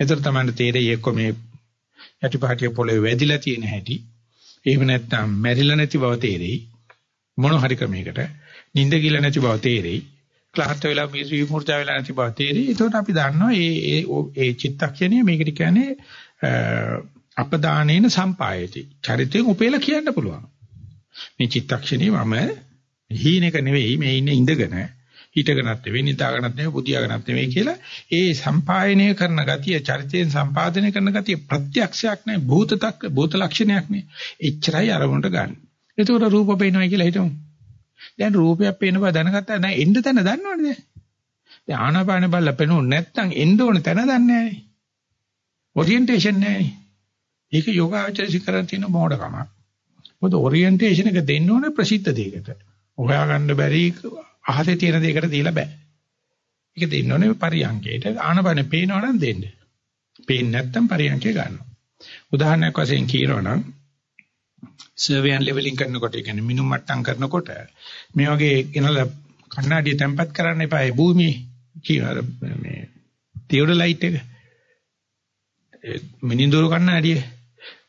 ඒතර තමයි තේරෙන්නේ කොහේ යටිපහටිය පොළවේ වැදිලා තියෙන හැටි. එහෙම නැත්නම් මැරිලා නැති බව තේරෙයි. මොන හරි ක්‍රමයකට නිින්ද ගිල නැති බව තේරෙයි. ක්ලාන්ත වෙලා මිසු විමුර්ජා වෙලා නැති බව තේරෙයි. එතකොට අපි දන්නවා මේ ඒ චිත්තක්ෂණය මේකට කියන්නේ අපදානේන සම්පායති. චරිතයෙන් උපේලා කියන්න පුළුවන්. මේ චිත්තක්ෂණේ මම හීනෙක නෙවෙයි මේ ඉන්නේ ඉඳගෙන හිටගෙනත් නෙවෙයි නිදාගෙනත් නෙවෙයි බුදියාගෙනත් නෙවෙයි කියලා ඒ සම්පායනය කරන ගතිය චරිතයෙන් සම්පාදනය කරන ගතිය ප්‍රත්‍යක්ෂයක් නෑ භූතතක් භූත ලක්ෂණයක් නේ එච්චරයි අරමුණට ගන්න. එතකොට රූප පේනවා කියලා හිතමු. දැන් රූපයක් පේන බව දැනගත්තා නෑ එන්න තැන දන්නවනේ දැන්. දැන් ආනාපාන බල්ල පේනොත් නැත්තම් එන්න ඕන තැන දන්නේ නෑනේ. ඔරියන්ටේෂන් නෑනේ. ඒක යෝගාචරසි කරන් තියෙන මොඩකමක්. මොකද ඔරියන්ටේෂන් එක දෙන්න ඕනේ ප්‍රසිද්ධ දෙයකට. හොයාගන්න බැරි අහසේ තියෙන දෙයකට දීලා බෑ. ඒක දෙන්න ඕනේ පරියන්කේට ආනපන පේනවනම් දෙන්න. පේන්නේ නැත්තම් පරියන්කේ ගන්නවා. උදාහරණයක් වශයෙන් කියනවනම් සර්වියන් ලෙවලින් කරනකොට ඒ කියන්නේ මිනුම් මට්ටම් කරනකොට මේ වගේ ගෙනලා කණ්ණාඩිය තැම්පත් කරන්න එපා ඒ භූමියේ කියන මේ තියෝඩලයිට් එක මිනිඳුරු කණ්ණාඩිය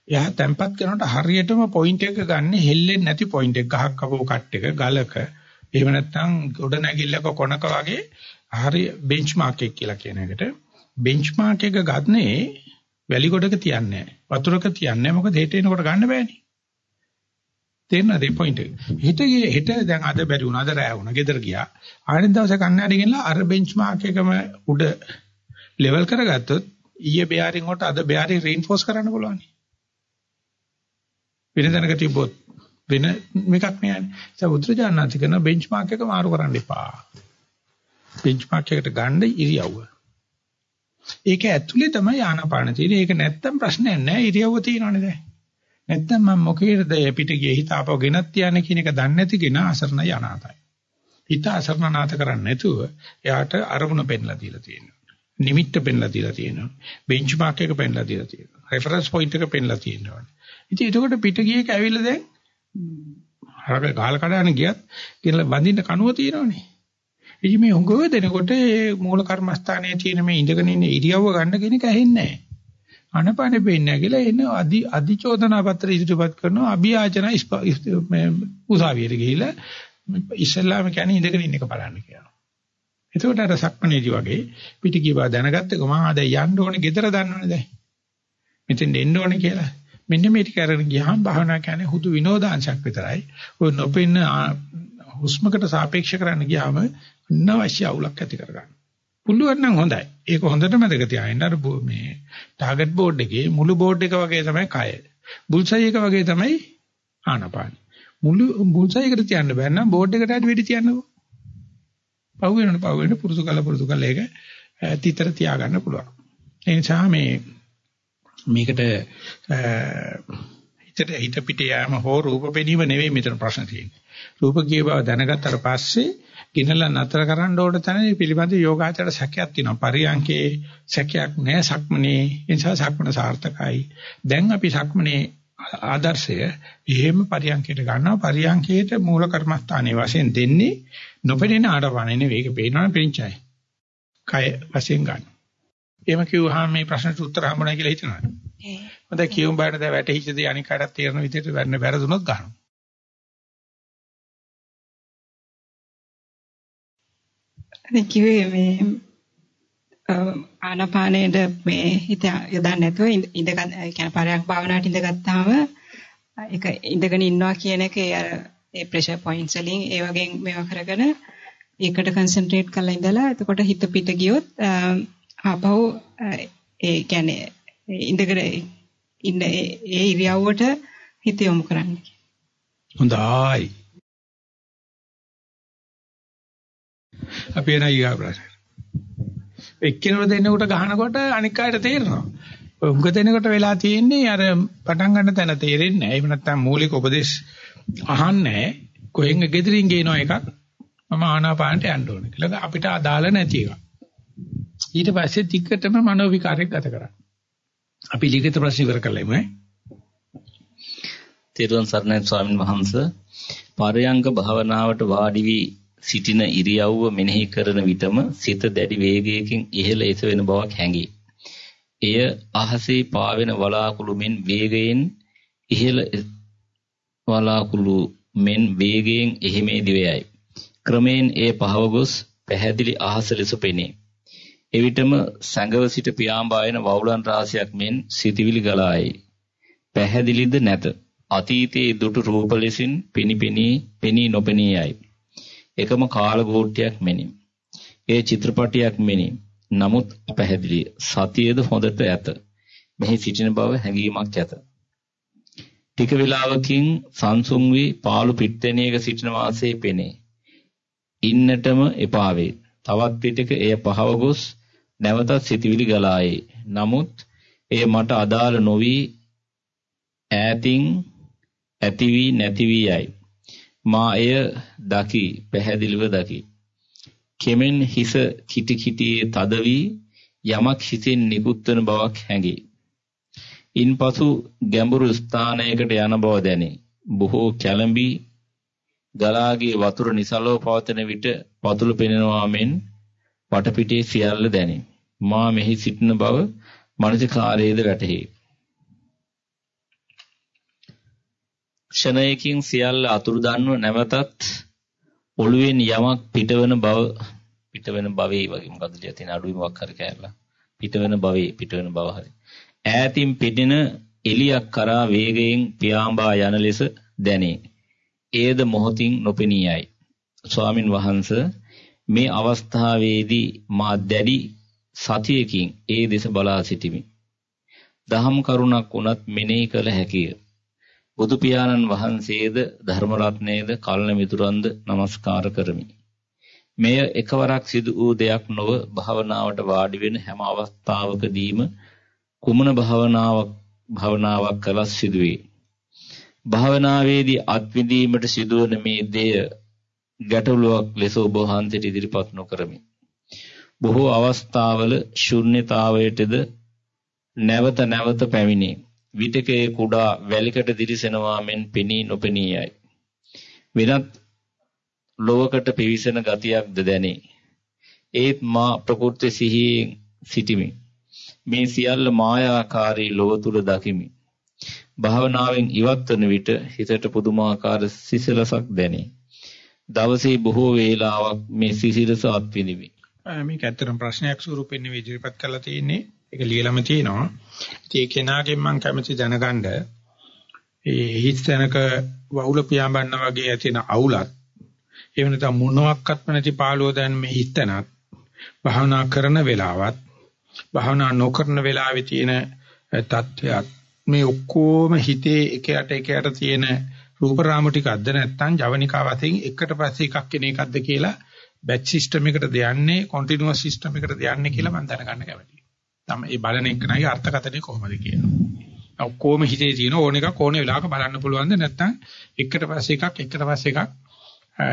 එයා තැම්පත් කරනකොට හරියටම පොයින්ට් එක ගන්න හෙල්ලෙන්නේ නැති පොයින්ට් එක ගහක් කපෝ කට් එක ගලක එහෙම නැත්නම් ගොඩ නැගිල්ලක කොනක වගේ හරි බෙන්ච්මාර්ක් එක කියලා කියන එකට. බෙන්ච්මාර්ක් එක ගන්නේ වැලි ගොඩක තියන්නේ නැහැ. වතුරක තියන්නේ නැහැ. මොකද හෙට එනකොට ගන්න බෑනේ. තේරෙනවද මේ පොයින්ට් එක? හෙට හෙට දැන් අද බැරි වුණා. අද රෑ වුණා. ගෙදර ගියා. ආයෙත් දවසේ කන්නඩි ගෙනලා අර බෙන්ච්මාර්ක් එකම උඩ ලෙවල් කරගත්තොත් ඊයේ බෙයාරින් වලට අද බෙයාරින් රීන්ෆෝස් කරන්න පුළුවන් වෙන තැනක තිබ්බොත් වෙන මේකක් නෑනේ. ඒ බුදුරජාණන්ති කරන බෙන්ච්මාර්ක් එක මාරු කරන්න එපා. බෙන්ච්මාර්ක් එකට ගන්න ඉරියව්ව. ඒක ඇතුලේ තමයි ආනාපාන තියෙන්නේ. ඒක නැත්තම් ප්‍රශ්නයක් නෑ ඉරියව්ව තියෙනවනේ දැන්. නැත්තම් මම මොකේද පිට ගියේ හිත ආපහු ගෙනත් තියන්නේ කියන එක දන්නේ නැති කෙනා අසරණයි අනාතයි. හිත අසරණනාත කරන්නේ නැතුව එයාට අරමුණ පෙන්ලා දීලා තියෙනවා. නිමිත්ත පෙන්ලා දීලා තියෙනවා. බෙන්ච්මාර්ක් එක පෙන්ලා දීලා තියෙනවා. රෙෆරන්ස් පොයින්ට් එක පෙන්ලා තියෙනවා. ඉතින් එතකොට පිට ගියේක ඇවිල්ලා දැන් හරක ගාල කඩන ගියත් කියලා බඳින්න කනුව තියෙනවනේ. ඉතින් මේ හුඟව දෙනකොට මේ මූල කර්මස්ථානයේ තියෙන මේ ඉඳගෙන ඉන්න ඉරියව්ව ගන්න කෙනෙක් ඇහෙන්නේ නැහැ. අනපනෙ පෙන්නේ නැහැ කියලා එන අදි අදිචෝදනා පත්‍ර ඉදිරිපත් කරනවා අභියාචන මේ උසාවියට ගිහිල්ලා ඉස්ලාම කියන්නේ ඉඳගෙන ඉන්න එක බලන්න කියනවා. එතකොට අර සක්මණේජි වගේ පිටි ගිය බව දැනගත්තක මම ආද යන්න ඕනේ ගෙදර දන්නවනේ දැන්. මෙතෙන් එන්න ඕනේ කියලා. මෙන්න මේ ටික අරගෙන ගියාම භාවනා කියන්නේ හුදු විනෝදාංශයක් විතරයි. ඔය නොපෙන්න හුස්මකට සාපේක්ෂ කරන්න ගියාම අනවශ්‍ය අවුලක් ඇති කරගන්න. පුළුවන් නම් හොඳයි. ඒක හොඳට මතක තියාගන්න. අර මේ ටාගට් බෝඩ් එකේ මුළු බෝඩ් එක වගේ තමයි කය. බුල්සයි එක වගේ තමයි ආනපාන. මුළු බුල්සයි එකට තියන්න බෑ නම් බෝඩ් එකට හරි වෙඩි තියන්නකෝ. පහු වෙනවනේ පහු වෙන පුරුදු කල පුරුදු කල ඒක තිතර තියාගන්න පුළුවන්. ඒ නිසා මේ මේකට හිතට හිත පිට යෑම හෝ රූප පෙනීම නෙවෙයි මෙතන ප්‍රශ්න තියෙන්නේ. රූප කිය බව දැනගත්තට පස්සේ ගිනලා නතර කරන්න ඕන තැන පිළිබඳ යෝගාචර සැකයක් තියෙනවා. පරියංකේ සැකයක් නෑ සක්මනේ. ඒ නිසා සක්මන සාර්ථකයි. දැන් අපි සක්මනේ ආදර්ශය එහෙම පරියංකයට ගන්නවා. පරියංකයට මූල කර්මස්ථානයේ වශයෙන් දෙන්නේ නොපෙනෙන ආඩපානේ නෙවෙයි. ඒක පේනවනේ පිළිචයි. කය වශයෙන් ගන්න. එහෙම කිව්වහම මේ ප්‍රශ්නට උත්තර හම්බුනා කියලා හිතනවා. ඒ. හොඳයි කියමු බෑන දැන් වැටහිච්ච දේ අනික් කාටත් තේරෙන විදිහට වැරෙන වැරදුනොත් ගන්නවා. අනේ කිව්වේ මේ ආනාපානයේ මේ හිත යොදන්නේ නැතුව ඉඳගත් කියන්නේ පරයක් භාවනාවට ඉඳගත්තාම ඒක ඉඳගෙන ඉන්නවා කියන එක අර ඒ ප්‍රෙෂර් පොයින්ට්ස් වලින් ඒ වගේ මේවා කරගෙන ඒකට කන්සන්ට්‍රේට් කරලා ඉඳලා එතකොට හිත පිට ගියොත් ආපහු ඒ කියන්නේ ඉඳගෙන ඉන්න ඒ ඉරියව්වට හිත යොමු කරන්න. හොඳයි. අපි එන ඊගා ප්‍රශ්න. එක්කිනෙකුට දෙන්නෙකුට ගහනකොට අනික් අයට තේරෙනවා. ඔය උඟ දෙනකොට වෙලා තියෙන්නේ අර පටන් ගන්න තැන තේරෙන්නේ නැහැ. එහෙම නැත්නම් මූලික උපදේශ අහන්නේ කොහෙන් ගෙදරින් ගේනවා එකක් මම ආනාපානට යන්න ඕනේ කියලා අපිට අදාළ නැති එකක්. ඊට පස්සේ ටිකටම මනෝ විකාරයක් ගත කරා. අපි ලිඛිත ප්‍රශ්න ඉවර කළෙමු ඈ. තෙරුවන් සරණයි ස්වාමින් වහන්සේ. පරයංග භාවනාවට වාඩි වී සිටින ඉරියව්ව මෙනෙහි කරන විටම සිත දැඩි වේගයකින් ඉහළ එසවෙන බවක් හැඟේ. එය අහසේ පාවෙන වලාකුළු මෙන් වේගයෙන් ඉහළ වලාකුළු මෙන් වේගයෙන් එහිමේ දිවයයි. ක්‍රමයෙන් ඒ පහව ගොස් පැහැදිලි අහස ලෙස පෙනේ. එවිටම සැඟව සිට පියාඹායන වවුලන් රාශියක් මෙන් සිටිවිලි ගලායි. පැහැදිලිද නැත. අතීතයේ දුටු රූප ලෙසින් පිනිපිනී පෙනී නොපෙනී යයි. එකම කාලගෝට්ටයක් මෙනි. ඒ චිත්‍රපටයක් මෙනි. නමුත් අපැහැදිලි සතියේද හොඳට ඇත. මෙහි සිටින බව හැඟීමක් ඇත. ටික වේලාවකින් සංසුන් වී පාළු පිට්ටනියක සිටින වාසේ පෙනේ. ඉන්නටම එපා වේ. තවත් පිටක එය පහව ගොස් නැවතත් සිටිවිලි ගලායේ. නමුත් එය මට අදාළ නොවි ඈතින් ඇති වී නැති වී යයි. මා එය දකි පැහැදිලිව දකි. කෙමෙන් හිස කිටි කිටියේ තද වී යමක් හිතෙන් නිකුත් වන බවක් හැඟේ. ඉන්පසු ගැඹුරු ස්ථානයකට යන බව දැනේ. බොහෝ කැළඹි ගලාගේ වතුර නිසලව පවතින විට පතුල පෙනෙනවා මෙන් වටපිටේ සියල්ල දැනේ. මා මෙහි සිටින බව මනසිකාරයේද වැටහි. ක්ෂණයකින් සියල්ල අතුරුදන්ව නැවතත් ඔළුවෙන් යමක් පිටවන බව පිටවෙන භවයේ වගේ මොකද ලියලා තියෙන අඩුයි මොකක් හරි කෑල්ලා පිටවෙන භවයේ පිටවෙන බව හරි ඈතින් පිටින එලියක් කරා වේගයෙන් පියාඹා යන ලෙස දැනේ. ඒද මොහොතින් නොපෙනී යයි. ස්වාමින් වහන්සේ මේ අවස්ථාවේදී මා දැඩි සතියකින් ඒ දෙස බලා සිටිමි. දහම් කරුණක් වුණත් මෙනෙහි කළ හැකිය. බුදු පියාණන් වහන්සේද ධර්ම රත්නයේද කල්න මිතුරන්ද নমස්කාර කරමි. මෙය එකවරක් සිදු වූ දෙයක් නොව භාවනාවට වාඩි වෙන හැම අවස්ථාවකදීම කුමන භාවනාවක් භාවනාවක් කළත් සිදුවේ. භාවනාවේදී අත්විඳීමට සිදුවන මේ දෙය ගැටලුවක් ලෙස ඔබ වහන්සේට ඉදිරිපත් නොකරමි. බොහෝ අවස්ථාවල ශුන්්‍යතාවයටද නැවත නැවත පැමිණේ. විටකයේ කුඩා වැලිකට දිලිසෙනවා මෙන් පෙනී නොපෙනී යයි. වෙනත් ලෝකකට පිවිසෙන ගතියක්ද දැනේ. ඒත් මා ප්‍රකෘති සිහියෙන් සිටිමි. මේ සියල්ල මායාකාරී ලොව තුල දකිමි. භාවනාවෙන් ඉවත් වන විට හිතට පුදුමාකාර සිසිලසක් දැනේ. දවසේ බොහෝ වේලාවක් මේ සිසිලස අත්විඳිමි. මේක ඇත්තටම ප්‍රශ්නයක් ස්වරූපෙන් නෙවෙයි ඉදිරිපත් කරලා තියෙන්නේ. ඒක ලියලම තියෙනවා. ඉතින් ඒ කෙනාගෙන් මම කැමති දැනගන්න ඒ හිස්තැනක වවුල පියාඹන්න වගේ ඇතින අවුලත් එහෙම නැත්නම් මොනවාක්වත්ම නැති පාළුව දැන් මේ හිස්තැනත් භාවනා කරන වෙලාවත් භාවනා නොකරන වෙලාවේ තියෙන தත්වයක් මේ ඔක්කොම හිතේ එකයට එකයට තියෙන රූප රාමු ටිකක්ද නැත්නම් ජවනිකා වශයෙන් එකට පස්සේ එකක් කෙන එකක්ද කියලා බැච් සිස්ටම් එකකට දෙන්නේ කන්ටිනියස් සිස්ටම් එකකට දෙන්නේ කියලා මම දැනගන්න කැමතියි. තම මේ බලන එක නයි අර්ථකථනය කොහොමද කියලා. ඔක්කොම හිතේ තියෙන ඕන එකක් ඕන වෙලාවක බලන්න පුළුවන්ද නැත්නම් එකට පස්සේ එකක් එකට පස්සේ එකක්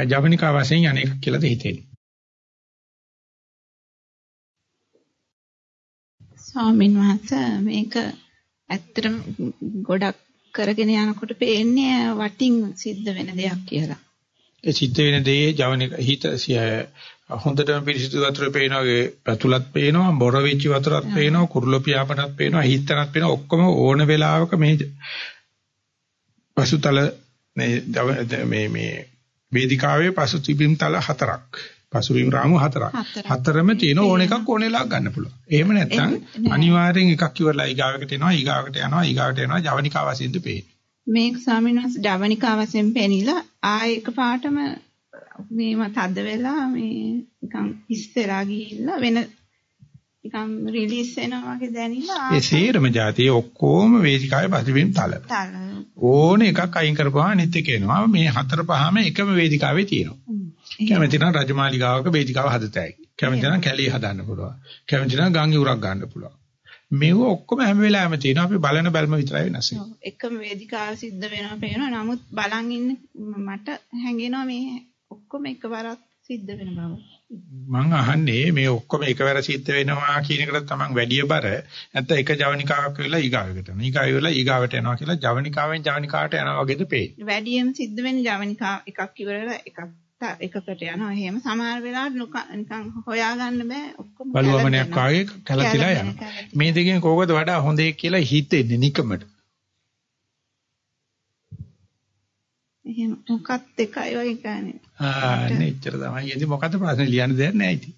ජවනිකා වශයෙන් අනේක කියලාද හිතෙන්නේ. ස්වාමීන් වහන්සේ මේක ඇත්තටම ගොඩක් කරගෙන යනකොට පේන්නේ වටින් සිද්ධ වෙන දෙයක් කියලා. ඒ සිද්ධ වෙන දේ ජවනික හිත හොඳටම පිරිසිදු වතුර පේනවා වගේ පැතුලත් පේනවා බොර වෙච්ච වතුරත් පේනවා කුරුළු පියාපටත් පේනවා හිතනත් පේනවා. ඔක්කොම ඕන වෙලාවක මේ පසුතල මේ මේ මේ වේදිකාවේ පසු තිබීම් තල හතරක් පසුබිම් රාමු හතරක්. හතරම තියෙන ඕන එකක් ඕන වෙලාවක ගන්න පුළුවන්. එහෙම නැත්නම් අනිවාර්යෙන් එකක් ඉවරලා ඊගාවකට එනවා ඊගාවකට යනවා ඊගාවට යනවා ජවනිකා වශයෙන්ද පේන්නේ. මේක ස්වාමීන් වහන්සේ ජවනිකා වශයෙන් පෙනිලා ආයෙ එකපාරටම මේම තද වෙලා මේ නිකන් වෙලා ගිහිල්ලා වෙන නිකන් රිලීස් වෙනවා වගේ දැනිලා ඒ සේරම જાතිය ඔක්කොම වේදිකාවේ පසුබිම් තල. තල. ඕන එකක් අයින් කරපුවා අනිත් එක එනවා. මේ හතර පහම එකම වේදිකාවේ තියෙනවා. කැමති නම් රජමාලිගාවක වේදිකාව හදතයි. කැමති නම් කැලේ හදන්න පුළුවන්. කැමති නම් ගම් යුරක් ගන්න පුළුවන්. මේව ඔක්කොම හැම වෙලාවෙම තියෙනවා. අපි බලන බැල්ම විතරයි වෙනස් වෙන්නේ. එකම වේදිකාව සිද්ධ වෙනවා පේනවා. නමුත් බලන් ඉන්න මට හැඟෙනවා මේ ඔක්කොම එකවරක් සිද්ධ වෙන බව. මම අහන්නේ මේ ඔක්කොම එකවර සිද්ධ වෙනවා කියන එකට තමන් වැඩි බර නැත්නම් එක ජවනිකාවක් වෙලා ඊගාවකට යනවා. ඊගාව වෙලා ඊගාවට යනවා කියලා ජවනිකාවෙන් ජවනිකාවට යනවා වගේද පේන්නේ. වැඩියෙන් සිද්ධ වෙන ජවනිකා එකක් ඉවරලා එකක් එකකට යනවා. එහෙම සමහර වෙලාවට නිකන් හොයාගන්න බෑ ඔක්කොම බලුවමනයක් වාගේ කැළතිලා යනවා. මේ දෙකෙන් කෝකද වඩා හොඳ කියලා හිතෙන්නේ නිකමට. එහෙම මොකක්ද එකයි වගේ කියන්නේ. ආ නෙච්චර තමයි. ඉතින් මොකද්ද ප්‍රශ්නේ ලියන්න දෙයක් නැහැ ඉතින්.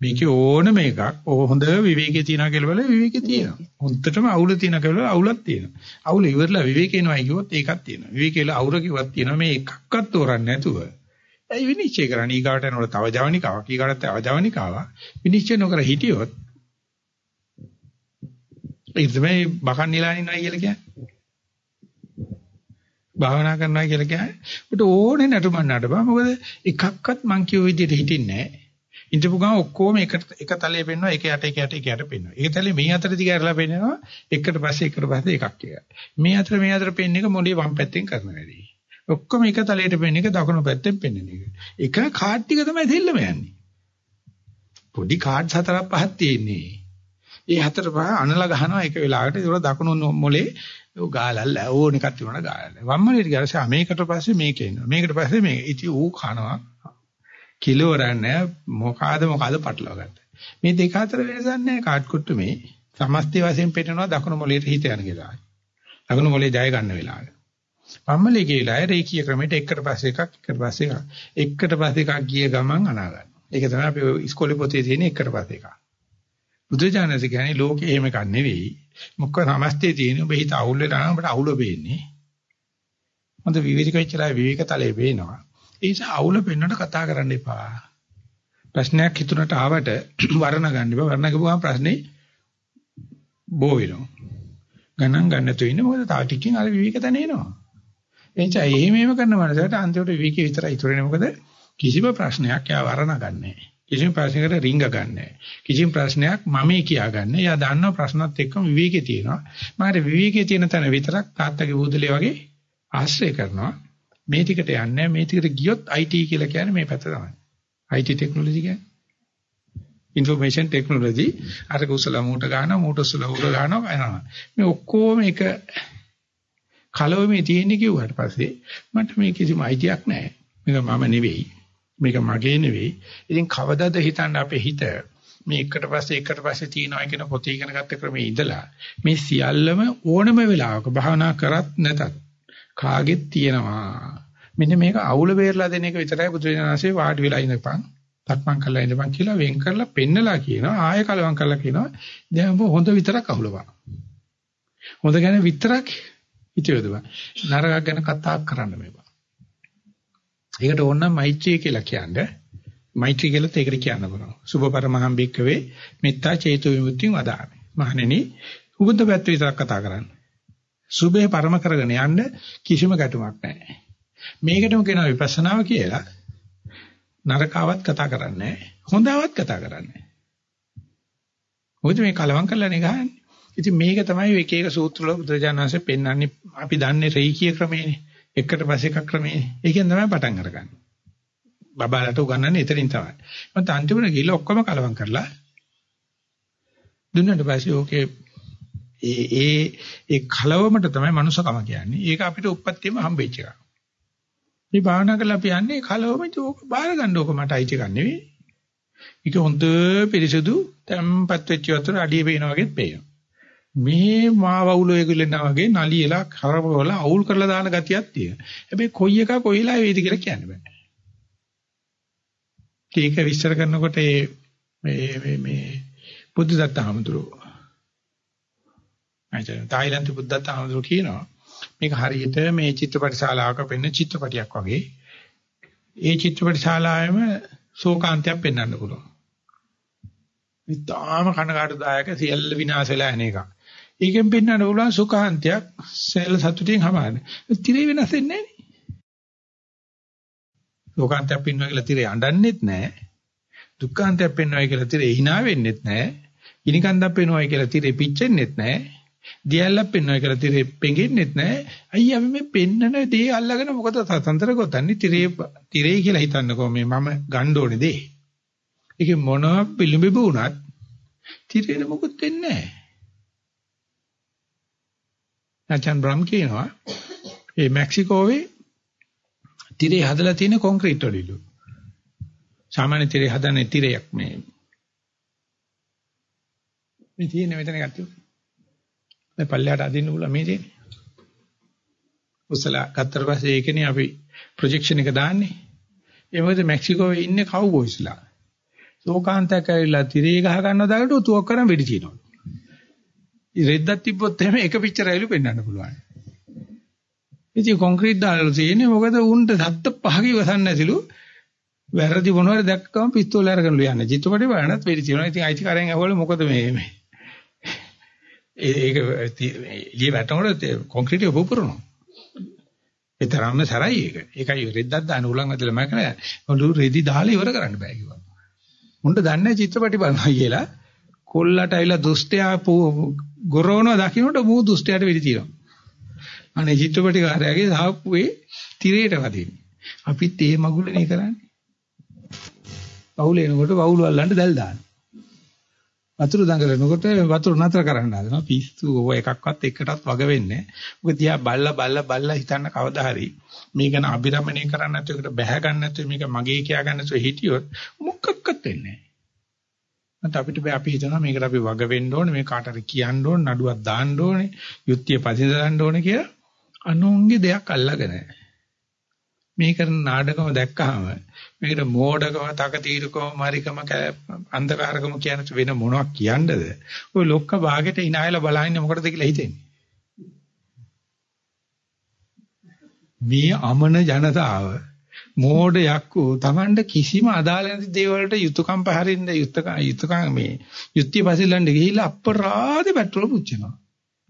මේකේ ඕනම එකක් හොඳ විවේකයේ තියනවා කියලා බලලා විවේකයේ තියෙනවා. හොඳටම අවුල තියනවා කියලා අවුලක් තියෙනවා. අවුල ඉවරලා විවේකේ එනවයි කිව්වොත් ඒකක් තියෙනවා. විවේකේ ඉවරලා අවුල කිව්වත් තියෙනවා. මේ එකක්වත් තෝරන්නේ නැතුව ඒ විනිශ්චය කරන්න ඊගාට යනකොට තව ජවනිකාවක් ඊගාට තව ජවනිකාවක් විනිශ්චය නොකර හිටියොත් ඒ තමයි බකන් නිලා ඉන්නවා කියලා කියන්නේ. භාවනා කරනවා කියලා කියන්නේ උට ඕනේ නටුමන් නටපන් මොකද එකක්වත් මං කියෝ විදිහට හිටින්නේ නැහැ. ඉඳපු ගමන් ඔක්කොම එක එක තලයේ පෙන්නවා එක යට එක යට එක යට පෙන්නවා. ඒක තලයේ මේ අතර දිග ඇරලා පෙන්නවා එකට පස්සේ එකට පස්සේ එකක් කියලා. මේ අතර මේ අතර පෙන්න එක මොළේ වම් පැත්තෙන් කරන වැඩි. ඔක්කොම එක තලයට පෙන්න එක දකුණු පැත්තෙන් පෙන්වන එක. එක කාඩ් ටික තමයි දෙල්ලම යන්නේ. පොඩි කාඩ් හතරක් පහක් තියෙන්නේ. ඒ හතර පහ අනලා ගහනවා එක වෙලාවකට ඒක දකුණු මොලේ ගාලල්ල ඕන එකක් තිබුණා ගාලල්ල. වම්මලේට ගියාම මේකට පස්සේ මේක එනවා. මේකට පස්සේ මේක. ඉතින් ඌ කනවා. කිලෝරන්නේ මොකාද මොකාද පටලවා ගත්තා. මේ දෙක අතර වෙනසක් නැහැ කාඩ් කුට්ටු මේ. සමස්තය වශයෙන් පෙන්නනවා දකුණු මොලේට හිත යන කියලා. දකුණු මොලේ ජය ගන්න වෙලාවට. වම්මලේ කියලා රේඛීය ක්‍රමයට එකට පස්සේ එකක් එකට පස්සේ එකක්. එකට පස්සේ එකක් ගිය ගමන් අනා ගන්න. ඒක තමයි අපි ඉස්කෝලේ පොතේ තියෙන එකට පස්සේ එකක්. බුදුජානක කියන්නේ ලෝකේ එහෙම එකක් නෙවෙයි. මොකක් සමස්තයේ තියෙන ඔබ හිත අවුල් වෙලා නම් ඔබට අවුල වෙන්නේ. හොඳ විවේක වෙච්චලා විවේක තලයේ වෙනවා. ඒ නිසා අවුල පෙන්වන්න කතා කරන්න එපා. ප්‍රශ්නයක් හිතුනට ආවට වර්ණ ගන්න එපා. වර්ණ ගිහුවාම ප්‍රශ්නේ බෝ වෙනවා. ගණන් ගන්න තු ඉන්නේ මොකද තා ටිකකින් අර විවේක තන එනවා. එනිසා එහෙම එහෙම කරන මනසට අන්තිමට විවේකී විතරයි ඉතුරු වෙන්නේ මොකද කිසිම ප්‍රශ්නයක් යා වර්ණ ගන්නෑ. කිසිම ප්‍රශ්නයකට රිංග ගන්නෑ. කිසිම ප්‍රශ්නයක් මමේ කියාගන්නේ. එයා දන්නවා ප්‍රශ්නත් එක්කම විවේකේ තියෙනවා. මාට විවේකේ තියෙන තැන විතරක් තාත්තගේ බුදුලේ වගේ ආශ්‍රය කරනවා. මේ ටිකට යන්නේ මේ ටිකට ගියොත් IT කියලා කියන්නේ මේ පැත්ත තමයි. IT ටෙක්නොලොජි කියන්නේ information technology අර කුසල මූට ගන්නවා මූට සුල උර ගන්නවා යනවා. මේ ඔක්කොම එක කලවමේ තියෙන්නේ කිව්වට පස්සේ මට මේ කිසිම IT යක් නැහැ. මේක මම නෙවෙයි. මේක මගේ නෙවෙයි. ඉතින් කවදාද හිතන්න අපේ හිත මේ එකට පස්සේ එකට පස්සේ තියනවා කියන පොතේ ඉගෙන ගත්ත ක්‍රමයේ ඉඳලා මේ සියල්ලම ඕනම වෙලාවක භාවනා කරත් නැතත් කාගෙත් තියෙනවා. මෙන්න මේක අවුල බේරලා දෙන එක විතරයි බුදුරජාණන්සේ වාඩි වෙලා ඉඳපන්. තක්මන් කරලා ඉඳපන් කියලා වෙන් කරලා පෙන්නලා කියනවා. ආයෙ කලවම් කරලා කියනවා. දැන් ඔබ හොඳ විතරක් අහුලපන්. හොඳ ගැන විතරක් හිතියොදපන්. නරකක් ගැන කතා කරන්න මේපා. ඒකට ඕන නම් මෛත්‍රිය කියලා කියන්නේ. මෛත්‍රිය කියලාත් ඒකට කියන්න පුළුවන්. සුභපරමහම් බික්කවේ මෙත්තා චේතු විමුක්තිය වදාමි. මහණෙනි උගුන්ත පැත්ත විතරක් කතා කරන්න. සුභේ පරම කරගෙන යන්න කිසිම ගැටුමක් නැහැ. මේකටම කියනවා විපස්සනාව කියලා. නරකාවත් කතා කරන්නේ හොඳවත් කතා කරන්නේ. මොකද මේ කලවම් කරලා නේ ගහන්නේ. ඉතින් මේක තමයි එක එක සූත්‍රවල බුදුරජාණන්සේ පෙන්වන්නේ අපි දන්නේ රේඛීය ක්‍රමේනේ. එකට පස්සේ එකක් ක්‍රමේනේ. ඒකෙන් තමයි පටන් අරගන්නේ. බබාලට උගන්වන්නේ එතනින් තමයි. මම අන්තිමට ගිහලා ඔක්කොම කලවම් කරලා දුන්නට පස්සේ ඕකේ ඒ ඒ ඒ කලවමට තමයි මනුස්සකම කියන්නේ. ඒක අපිට උප්පත්තියම හම්බෙච්ච එකක්. මේ භාවනා කරලා අපි යන්නේ කලවමට ඕක බාර ගන්න ඕක මට අයිති එකක් නෙවෙයි. ඒක හොඳ පිරිසුදු තැම්පත් වෙච්ච වතුර අඩිය පේනා වගේත් පේනවා. මේ මාවවුල ඒගොල්ලන්නා වගේ නලියලා කරවල අවුල් කරලා දාන ගතියක් තියෙනවා. හැබැයි කොයි එක කොයිලා වේද කියලා කියන්න බෑ. ඒක විස්තර කරනකොට මේ මේ මේ බුද්ධදත්ත හමුදුරෝ අයිතන තායිලන්ත බුද්ධත්ත හමුදුරෝ කියනවා මේක හරියට මේ චිත්‍රපට ශාලාවක පෙන්න චිත්‍රපටියක් වගේ. ඒ චිත්‍රපට ශාලාවෙම ශෝකාන්තයක් පෙන්වන්න පුළුවන්. විතාම කනකාටුදායක සියල්ල විනාශ වෙලා යන එක. ඒකෙන් පෙන්වන්න පුළුවන් සුඛාන්තයක් සෙල් සතුටින් හමාරන. තිරේ වෙනස් වෙන්නේ නැහැ. ශෝකාන්තයක් පෙන්වනවා කියලා තිරේ අඬන්නෙත් නැහැ. දුක්ඛාන්තයක් පෙන්වනවා කියලා තිරේ hina වෙන්නෙත් නැහැ. ඉනිකන්දක් පෙන්වනවා කියලා තිරේ පිච්චෙන්නෙත් නැහැ. දියල්ලක් පෙන්වනවා කියලා තිරේ පෙඟෙන්නෙත් නැහැ. අයියා අපි මේ පෙන්නන දේ අල්ලගෙන මොකද තතන්තර ගොතන්නේ තිරේ තිරේ කියලා හිතන්නකෝ මේ මම ගන්න ඕනේ දේ. ඒක මොනවා පිළිඹු වුණත් තිරේන මොකුත් වෙන්නේ නැහැ. නැචන් බ්‍රම් කියනවා මේ මෙක්සිකෝවේ තිරේ හදලා තියෙන කොන්ක්‍රීට් වලිලු. සාමාන්‍ය තිරේ හදන්නේ තිරයක් මේ. මේ තියෙන මෙතන ගත්තොත්. මේ පල්ලයට අදින්න උලා මේ තියෙන්නේ. උසලා ගත්තට පස්සේ ඒකනේ අපි ප්‍රොජෙක්ෂන් එක දාන්නේ. ඒ මොකද මෙක්සිකෝවේ ඉන්නේ කවුබොයිස්ලා. ශෝකාන්තයක් ඇවිල්ලා තිරේ ගහ ගන්නව දාකට උතුවක් කරන් වෙඩි තියනවා. රෙද්දක් තිබ්බොත් එහෙම එක පිච්චර ඇවිලු පෙන්වන්න පුළුවන්. ඉතින් කොන්ක්‍රීට් දාලා තියෙන්නේ මොකද උන්ට සත්ත පහක ඉවසන්නේ නැතිලු වැරදි මොනවාරි දැක්කම පිස්තෝලේ අරගෙන ලියන්නේ. චිත්‍රපටි බලනත් වෙඩි තියනවා. ඉතින් අයිතිකාරයෙන් ඇහුවල මොකද මේ මේ ඒක එළිය වැටෙනකොට කොන්ක්‍රීට් එක පුපුරනවා. ඒ තරම්ම සරයි ඒක. ඒකයි රෙද්දක් දාන උලන් ඇදලා මම කරා. ඔලු රෙදි දාලා ඉවර කරන්න බෑ කිව්වා. මුන්ට දන්නේ චිත්‍රපටි බලනවා කියලා කොල්ලට ඇවිල්ලා දුෂ්ටයා ගොරවනවා දකින්නට මූ දුෂ්ටයාට වෙඩි තියනවා. අනේ චිත්‍රපටි කාර්යයේ සාප්පුවේ තිරයට වදින්නේ. අපිත් ඒ මගුලනේ කරන්නේ. පවුල එනකොට පවුල වල්ලන්න දැල් දානවා. වතුර දඟලනකොට වතුර නතර කරන්න හදනවා. පිස්සු ඔය එකක්වත් එකටත් වග වෙන්නේ මොකද තියා බල්ලා බල්ලා බල්ලා හිතන්න කවදා හරි මේක න අභිරමණය කරන්න නැතුව ඒකට බැහැ ගන්න නැතුව මේක මගේ කියා ගන්න නැතුව හිටියොත් මොකක්වත් වෙන්නේ නැහැ. අපිට බෑ අපි හිතනවා මේකට අපි වග වෙන්න ඕනේ මේ කාට හරි කියන්න ඕනේ නඩුවක් දාන්න ඕනේ යුක්තිය පදිඳලන්න ඕනේ කියලා අනුන්ගේ දෙයක් අල්ලගෙන. මේ කරන නාටකම දැක්කහම මේකට මෝඩකම, තකතිරකම, මරිකම, අන්ධකාරකම කියන වෙන මොනවක් කියන්නද? ඔය ලොක්ක භාගෙට ඉනායලා බලහින්න මොකටද කියලා හිතෙන්නේ. මේ අමන ජනතාව මෝඩ යක්කු Tamanda කිසිම අදාළ නැති දේවල්ට යුතුයකම් පහරින්න යුතුයකම් යුතුයකම් මේ යුක්තිය පසිලන්න ගිහිල්ලා අපරාධ පෙට්‍රෝල් පුච්චනවා.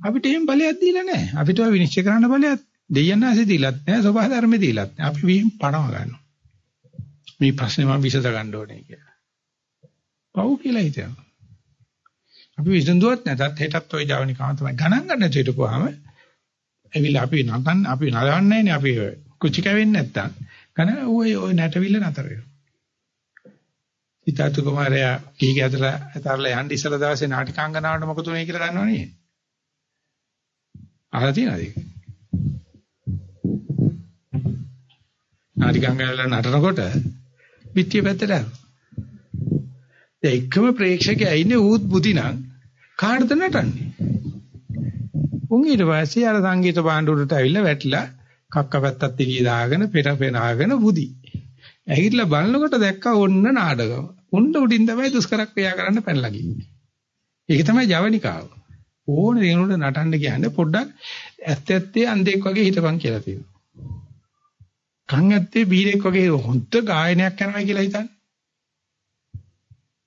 අපිට එහෙම බලයක් දීලා නැහැ. අපිට ඔය විනිශ්චය කරන්න බලයක් දෙයයන් ආසේ දීලත් නැහැ. සබහා ධර්ම දීලත් නැහැ. අපි වීම පණව ගන්නවා. මේ ප්‍රශ්නේ මම විසඳ ගන්න ඕනේ කියලා. පව් කියලා හිතනවා. අපි විසඳුවත් නැතත් හෙටත් ওই ජවනිකාම තමයි ගණන් ගන්න හිටපුවාම එවිලා අපි නටන්න අපි නලවන්නේ නේ අපි කුචි කැවෙන්නේ නැත්තම් ගණ ওই ওই නැටවිල්ල නතර වෙනවා. සිතාතු කුමාරයා කීක ඇතලා ඇතරලා යන්න ඉස්සල දවසේ නාටිකාංගනාවට මොකද උනේ කියලා දන්නවනේ. අහලා තියෙනවද ඒක? නාටිකාංගනාවල නටනකොට පිටිය පැත්තට යනවා. දැන් එකම ප්‍රේක්ෂකයා ඉන්නේ ඌත් බුදිනම් කාටද නටන්නේ? උන් ඊට පස්සේ අර සංගීත භාණ්ඩුවට ඇවිල්ලා වැටිලා කක්ක පැත්තත් එළිය දාගෙන පෙර පෙනාගෙන බුදි. ඇහිట్లా බලනකොට දැක්කා ඔන්න නාඩගම. උන්න උඩින් තමයි දුෂ්කර ක්‍රියා කරන්න පැනලා ගියේ. ඒක තමයි ජවනිකාව. ඕනේ දෙනුට නටන්න කියන්නේ පොඩ්ඩක් ඇත්ත ඇත්තේ අන්ධෙක් වගේ හිටපන් කියලා තියෙනවා. කන් ඇත්තේ බීරෙක් වගේ හොඳ ගායනයක් කරනවා කියලා හිතන්නේ.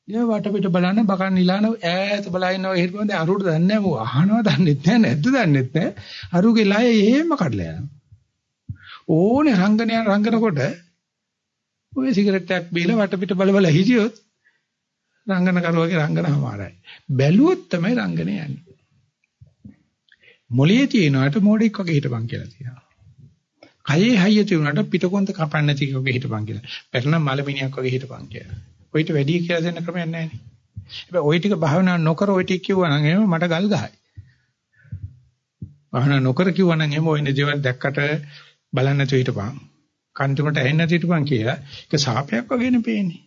ඊය වටපිට බලන්න බකන් නිලාන ඈත බලා ඉන්නවා හිටපොන්. දැන් අරුට දන්නේ නැහැ මෝ අහනවා දන්නෙත් නැහැ නැද්ද දන්නෙත් නැහැ. අරුගේ ලය එහෙම කඩලා යනවා. ඕනේ රංගනය රංගනකොට ඔය සිගරට් එකක් බීලා වටපිට බල බල හිටියොත් රංගන කරුවගේ රංගනමාරයි බැලුවොත් තමයි රංගනේ යන්නේ. මොළියේ තියෙනවට මොඩෙක් වගේ හිටපන් කියලා තියෙනවා. කයේ හයිය තියුණාට පිටකොන්ද කපන්න නැති කෙනෙක් හිටපන් කියලා. පැරණ මලමිනියක් වගේ හිටපන් කියලා. ඔයිට වැඩි කියලා දෙන්න ක්‍රමයක් නැහැ නේ. හැබැයි ওই ටික භාවනා නොකර ওই ටික කිව්වනම් එහෙම මට ගල් ගහයි. භාවනා නොකර කිව්වනම් එහෙම ওই දේවල් දැක්කට බලන්න නැතුව හිටපන්. කන්තුමට ඇහෙන්න නැතුව හිටපන් කියලා. ඒක සාපයක් වගේනේ පේන්නේ.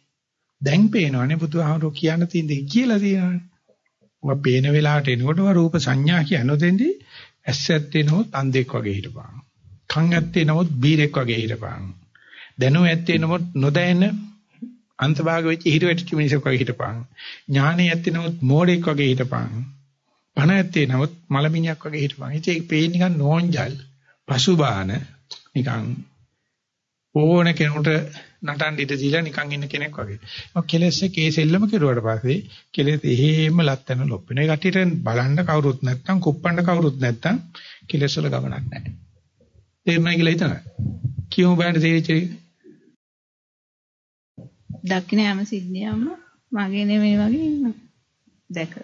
දැන් පේනවනේ බුදුහාමුදුරුවෝ කියන්න තියෙන දේ කියලා තියෙනවනේ. ඔබ පේන වෙලාවට එනකොට රූප සංඥා කියනොතෙන්දී ඇස්සත් වෙනොත් අන්ධෙක් වගේ හිටපන්. කන් ඇත්තේ නමුත් බීරෙක් වගේ හිටපන්. දැනුම ඇත්තේ නමුත් නොදැන අන්තභාග වෙච්ච හිර වැටිච්ච මිනිසෙක් වගේ හිටපන්. ඥානෙ ඇත්තේ නමුත් මෝඩෙක් වගේ හිටපන්. පණ ඇත්තේ නමුත් මලමිණියක් වගේ හිටපන්. ඉතින් ඒක පේන්නේ නිකන් නෝන්ජල් පසුබාන නිකන් ඕන කෙනෙකුට නටන්න ඉඩ දීලා නිකන් ඉන්න කෙනෙක් වගේ. ඔක් කෙලස් එකේ සෙල්ලම කෙරුවට පස්සේ කෙලෙස් එහෙම ලැත්තන ලොප් වෙන. ඒ කට්ටියට බලන්න කවුරුත් නැත්තම් කුප්පන්න කවුරුත් නැත්තම් කෙලස් වල ගමනක් නැහැ. තේරුණා කියලා හිතනවා. කියමු බෑනේ තේරිච්ච එක. දකින්න යම සිද්ධියම මගේ නෙමෙයි වගේ. දැක.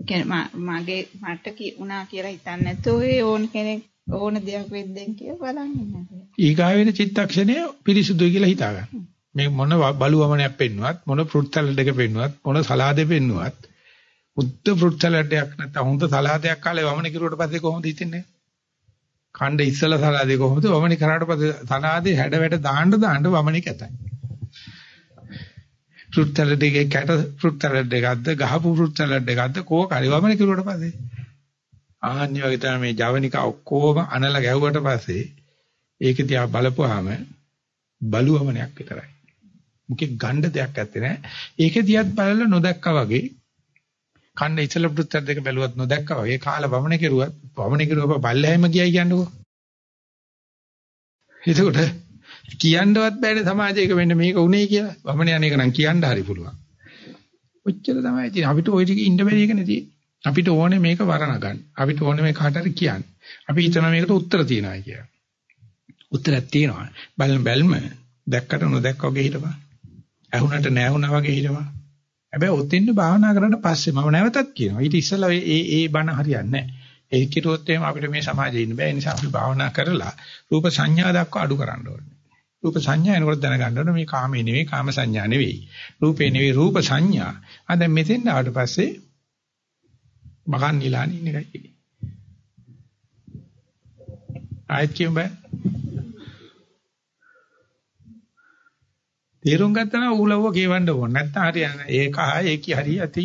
කියන්නේ මගේ මට වුණා කියලා හිතන්නේ නැතෝ ඒ ඕන කෙනෙක් ඕන දෙයක් වෙද්දෙන් කියලා බලන්නේ නැහැ. ඊගාවෙන චිත්තක්ෂණය පිරිසුදුයි කියලා හිතා ගන්න. මේ මොන බලුවමනයක් පෙන්නුවත් මොන ෆෘට් සලාඩ් එක පෙන්නුවත් මොන සලාදේ පෙන්නුවත් උද්ද ෆෘට් සලාඩ් එකක් නැත්නම් හොඳ සලාදයක් කාලේ වමන කිරුවට පස්සේ කොහොමද හිතෙන්නේ? කණ්ඩ ඉස්සලා සලාදේ කොහොමද වමනේ කරාට පස්සේ සලාදේ හැඩ වැට දාන්න දාන්න වමනේ කැතයි. ෆෘට් සලාඩ් එකේ කැට ෆෘට් සලාඩ් එකක්ද ගහපු ෆෘට් සලාඩ් එකක්ද කෝක හරි වමනේ කිරුවට පස්සේ ආහන්නේ වගේ තමයි මේ ජවනිකා ඔක්කොම අනලා ගැහුවට පස්සේ ඒක දිහා බලපුවාම බලුවමනයක් විතරයි. මුකේ ගණ්ඩ දෙයක් ඇත්තේ නැහැ. ඒක දිහාත් බලලා නොදැක්කා වගේ කන්න ඉතල පුත්තර දෙක බැලුවත් නොදැක්කා වගේ කාලා වමනේ කෙරුවත් වමනේ කෙරුවප බල්ලෑම ගියයි කියන්නකෝ. එතකොට කියන්නවත් බෑනේ සමාජයක වෙන්න මේක උනේ කියලා. වමන යන එක නම් කියන්න හරි පුළුවන්. ඔච්චර තමයි තියෙන්නේ. අපිට ওই ටික ඉන්න බැරි එකනේ තියෙන්නේ. අපිට ඕනේ මේක වරණ ගන්න. අපිට ඕනේ මේ කාට හරි කියන්න. අපි හිතනවා මේකට උත්තර තියනවා කියලා. උත්තරයක් තියෙනවා. බලන බැල්ම දැක්කට නොදැක්ක වගේ හිටපන්. ඇහුණට නැහුණා වගේ හිටපන්. හැබැයි ඔතෙන්ද භාවනා කරලා පස්සේ මම නැවතත් කියනවා. ඊට ඉස්සෙල්ලා ඒ ඒ බණ හරියන්නේ නැහැ. ඒ කිරුවොත් එහෙම අපිට මේ සමාජයේ ඉන්න බෑ. ඒ නිසා අපි භාවනා කරලා රූප සංඥා දක්වා අඩු කරන්න ඕනේ. රූප සංඥා එනකොට දැනගන්න ඕනේ මේ කාමේ නෙවෙයි කාම සංඥා නෙවෙයි. රූපේ නෙවෙයි රූප සංඥා. ආ දැන් මෙතෙන් ආවට පස්සේ මකන් නිලානේ ඉන්න එකයි. ආයෙත් කියමු බෑ. තේරුම් ගත්තා නම් ඌලව්ව කියවන්න ඕන. නැත්නම් හරියන්නේ. ඒක ආයේ ඒක හරියති.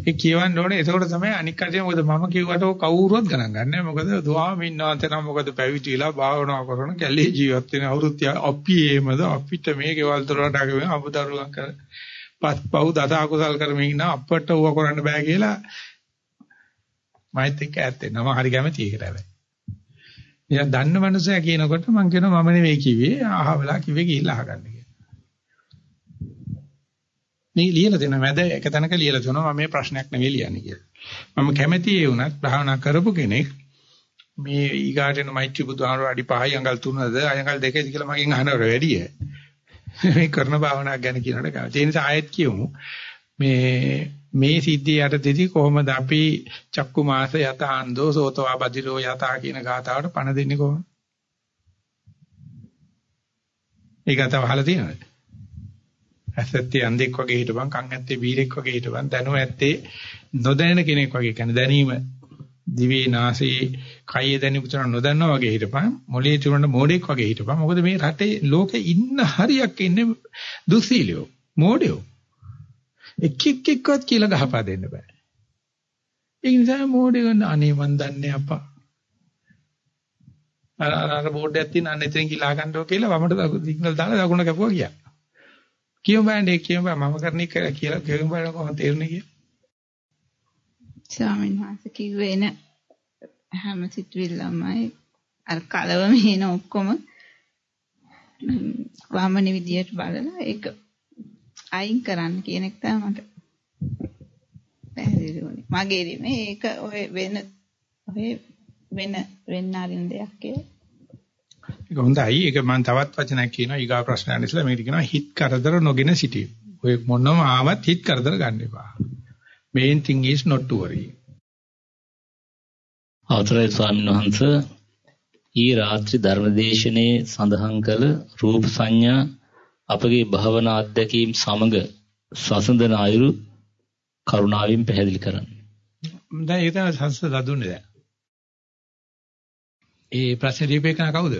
ඒ කියවන්න ඕනේ. එතකොට තමයි අනික් කටිය මොකද මම කිව්වට කවුරුවත් ගණන් ගන්නෑ. මොකද ස්වාමීන් වහන්සේ නම් මොකද පැවිදිලා භාවනා කරන කැලේ ජීවත් වෙන අවුරුද්ද අපි එහෙමද අපිට මේ ගෙවල් දොරට අගගෙන අමුදරුවන් කර පස් පව් දස අකුසල් කරමින් ඉන්න අපට ඌව කරන්න බෑ කියලා මයිත් එක්ක ඈත් වෙනවා. මම හරි කැමති ඒකට හැබැයි. ඉතින් දන්න මනුස්සයා කියනකොට මම කියනවා මම නෙවෙයි කිව්වේ අහවලා කිව්වේ ගිහිල්ලා අහගන්න මේ ලියලා දෙනවා මැද එක තැනක ලියලා දෙනවා මම මේ ප්‍රශ්නයක් නෙවෙයි ලියන්නේ කියලා. මම කැමැති ඒ වුණත් භාවනා කරපු කෙනෙක් මේ ඊගාටෙන මෛත්‍රී බුදුහාමර අඩි 5යි අඟල් 3ද අඟල් 2ද කියලා මගෙන් අහනවට වැඩිය. මේ කරන භාවනාවක් ගැන කියනකොට කැමති. ඒ නිසා ආයෙත් කියමු. මේ මේ සිද්ධිය යටතේදී කොහොමද අපි චක්කු මාස යත ආන්දෝ සෝතවා බදිරෝ යතා කියන ගාතාවට පණ දෙන්නේ කොහොමද? ඒක අතව අහලා තියෙනවද? ඇසැත්තේ අන්දෙක් වගේ හිටපන් කන් ඇත්තේ බීරෙක් වගේ හිටපන් දැනුම ඇත්තේ නොදැනෙන කෙනෙක් වගේ. කියන්නේ දැනීම දිවේ නාසයේ කයේ දැනීම පුතන නොදන්නා වගේ හිටපන් මොළයේ තිබුණ මෝඩෙක් වගේ හිටපන්. මොකද මේ රටේ ලෝකේ ඉන්න හරියක් ඉන්නේ දුස්සීලියෝ මෝඩයෝ. එක් එක් එක්වත් කියලා ගහපා දෙන්න බෑ. ඒ නිසා මෝඩේ ගන්න අනේ මන් දන්නේ අප්පා. අර අර බෝඩ් එකක් තියෙන අන්න එතෙන් ගිලා ගන්නව කියලා වමට සිග්නල් දාලා දකුණ කැපුවා ගියා. කියමු බෑනේ කියමු බෑ මම කරන එක කියලා කියමු බෑ කොහොමද තේරුනේ කියලා. ස්වාමීන් වහන්සේ කිව්වේ එන හැම සිතුවිල්ලමයි අර කලවම එන ඔක්කොම වමනේ විදියට බලලා ඒක අයින් කරන්න කියන එක තමයි මට පැහැදිලි වුණේ. මගේ නෙමෙයි ඒක ඔය වෙන ඔය වෙන වෙන්න ආරින් දෙයක් කියලා. ඒක හොඳයි. ඒක මම තවත් වචනයක් කියනවා ඊගා ප්‍රශ්නයක් ඉස්සලා මේකට කියනවා හිත කරදර නොගෙන සිටීම. ඔය මොනම ආවත් හිත කරදර ගන්න එපා. main thing is not to worry. අවතරයි ස්වාමීන් වහන්ස ඊ රාත්‍රී ධර්මදේශනයේ සඳහන් කළ රූප සංඥා අපගේ භවනා අධ්‍යක්ීම් සමග සසඳන අයුරු කරුණාවෙන් පැහැදිලි කරන්න. දැන් ඒක තමයි සංස්ස ලදුන්නේ දැන්. ඒ ප්‍රශ්නේ දීපේකන කවුද?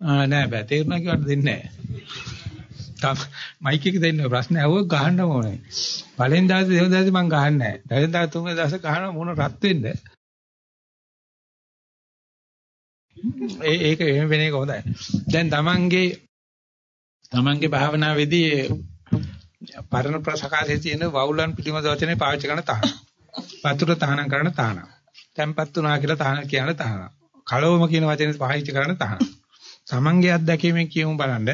ආ නෑ බෑ තේරුණා කියවට දෙන්නේ නෑ. තම මයික් එක දෙන්න ප්‍රශ්න අහුව ගහන්න ඕනේ. පළවෙනි දවසේ දෙවෙනි දවසේ මම ගහන්නේ නෑ. දෙවෙනි දවසේ තුන්වෙනි දවසේ ගහන මොන රත් වෙන්න. ඒ ඒක එහෙම වෙන එක හොඳයි. දැන් තමන්ගේ තමන්ගේ භාවනාවේදී පරණ ප්‍රසකාරයේ තියෙන වවුලන් පිළිමද වචනේ පාවිච්චි කරන තහන. වතුර තහනම් කරන තහන. tempat උනා කියලා තහන කියන තහන. කලවම කියන වචනේ පාවිච්චි කරන තහන. තමන්ගේ අත්දැකීමෙන් කියමු බලන්න.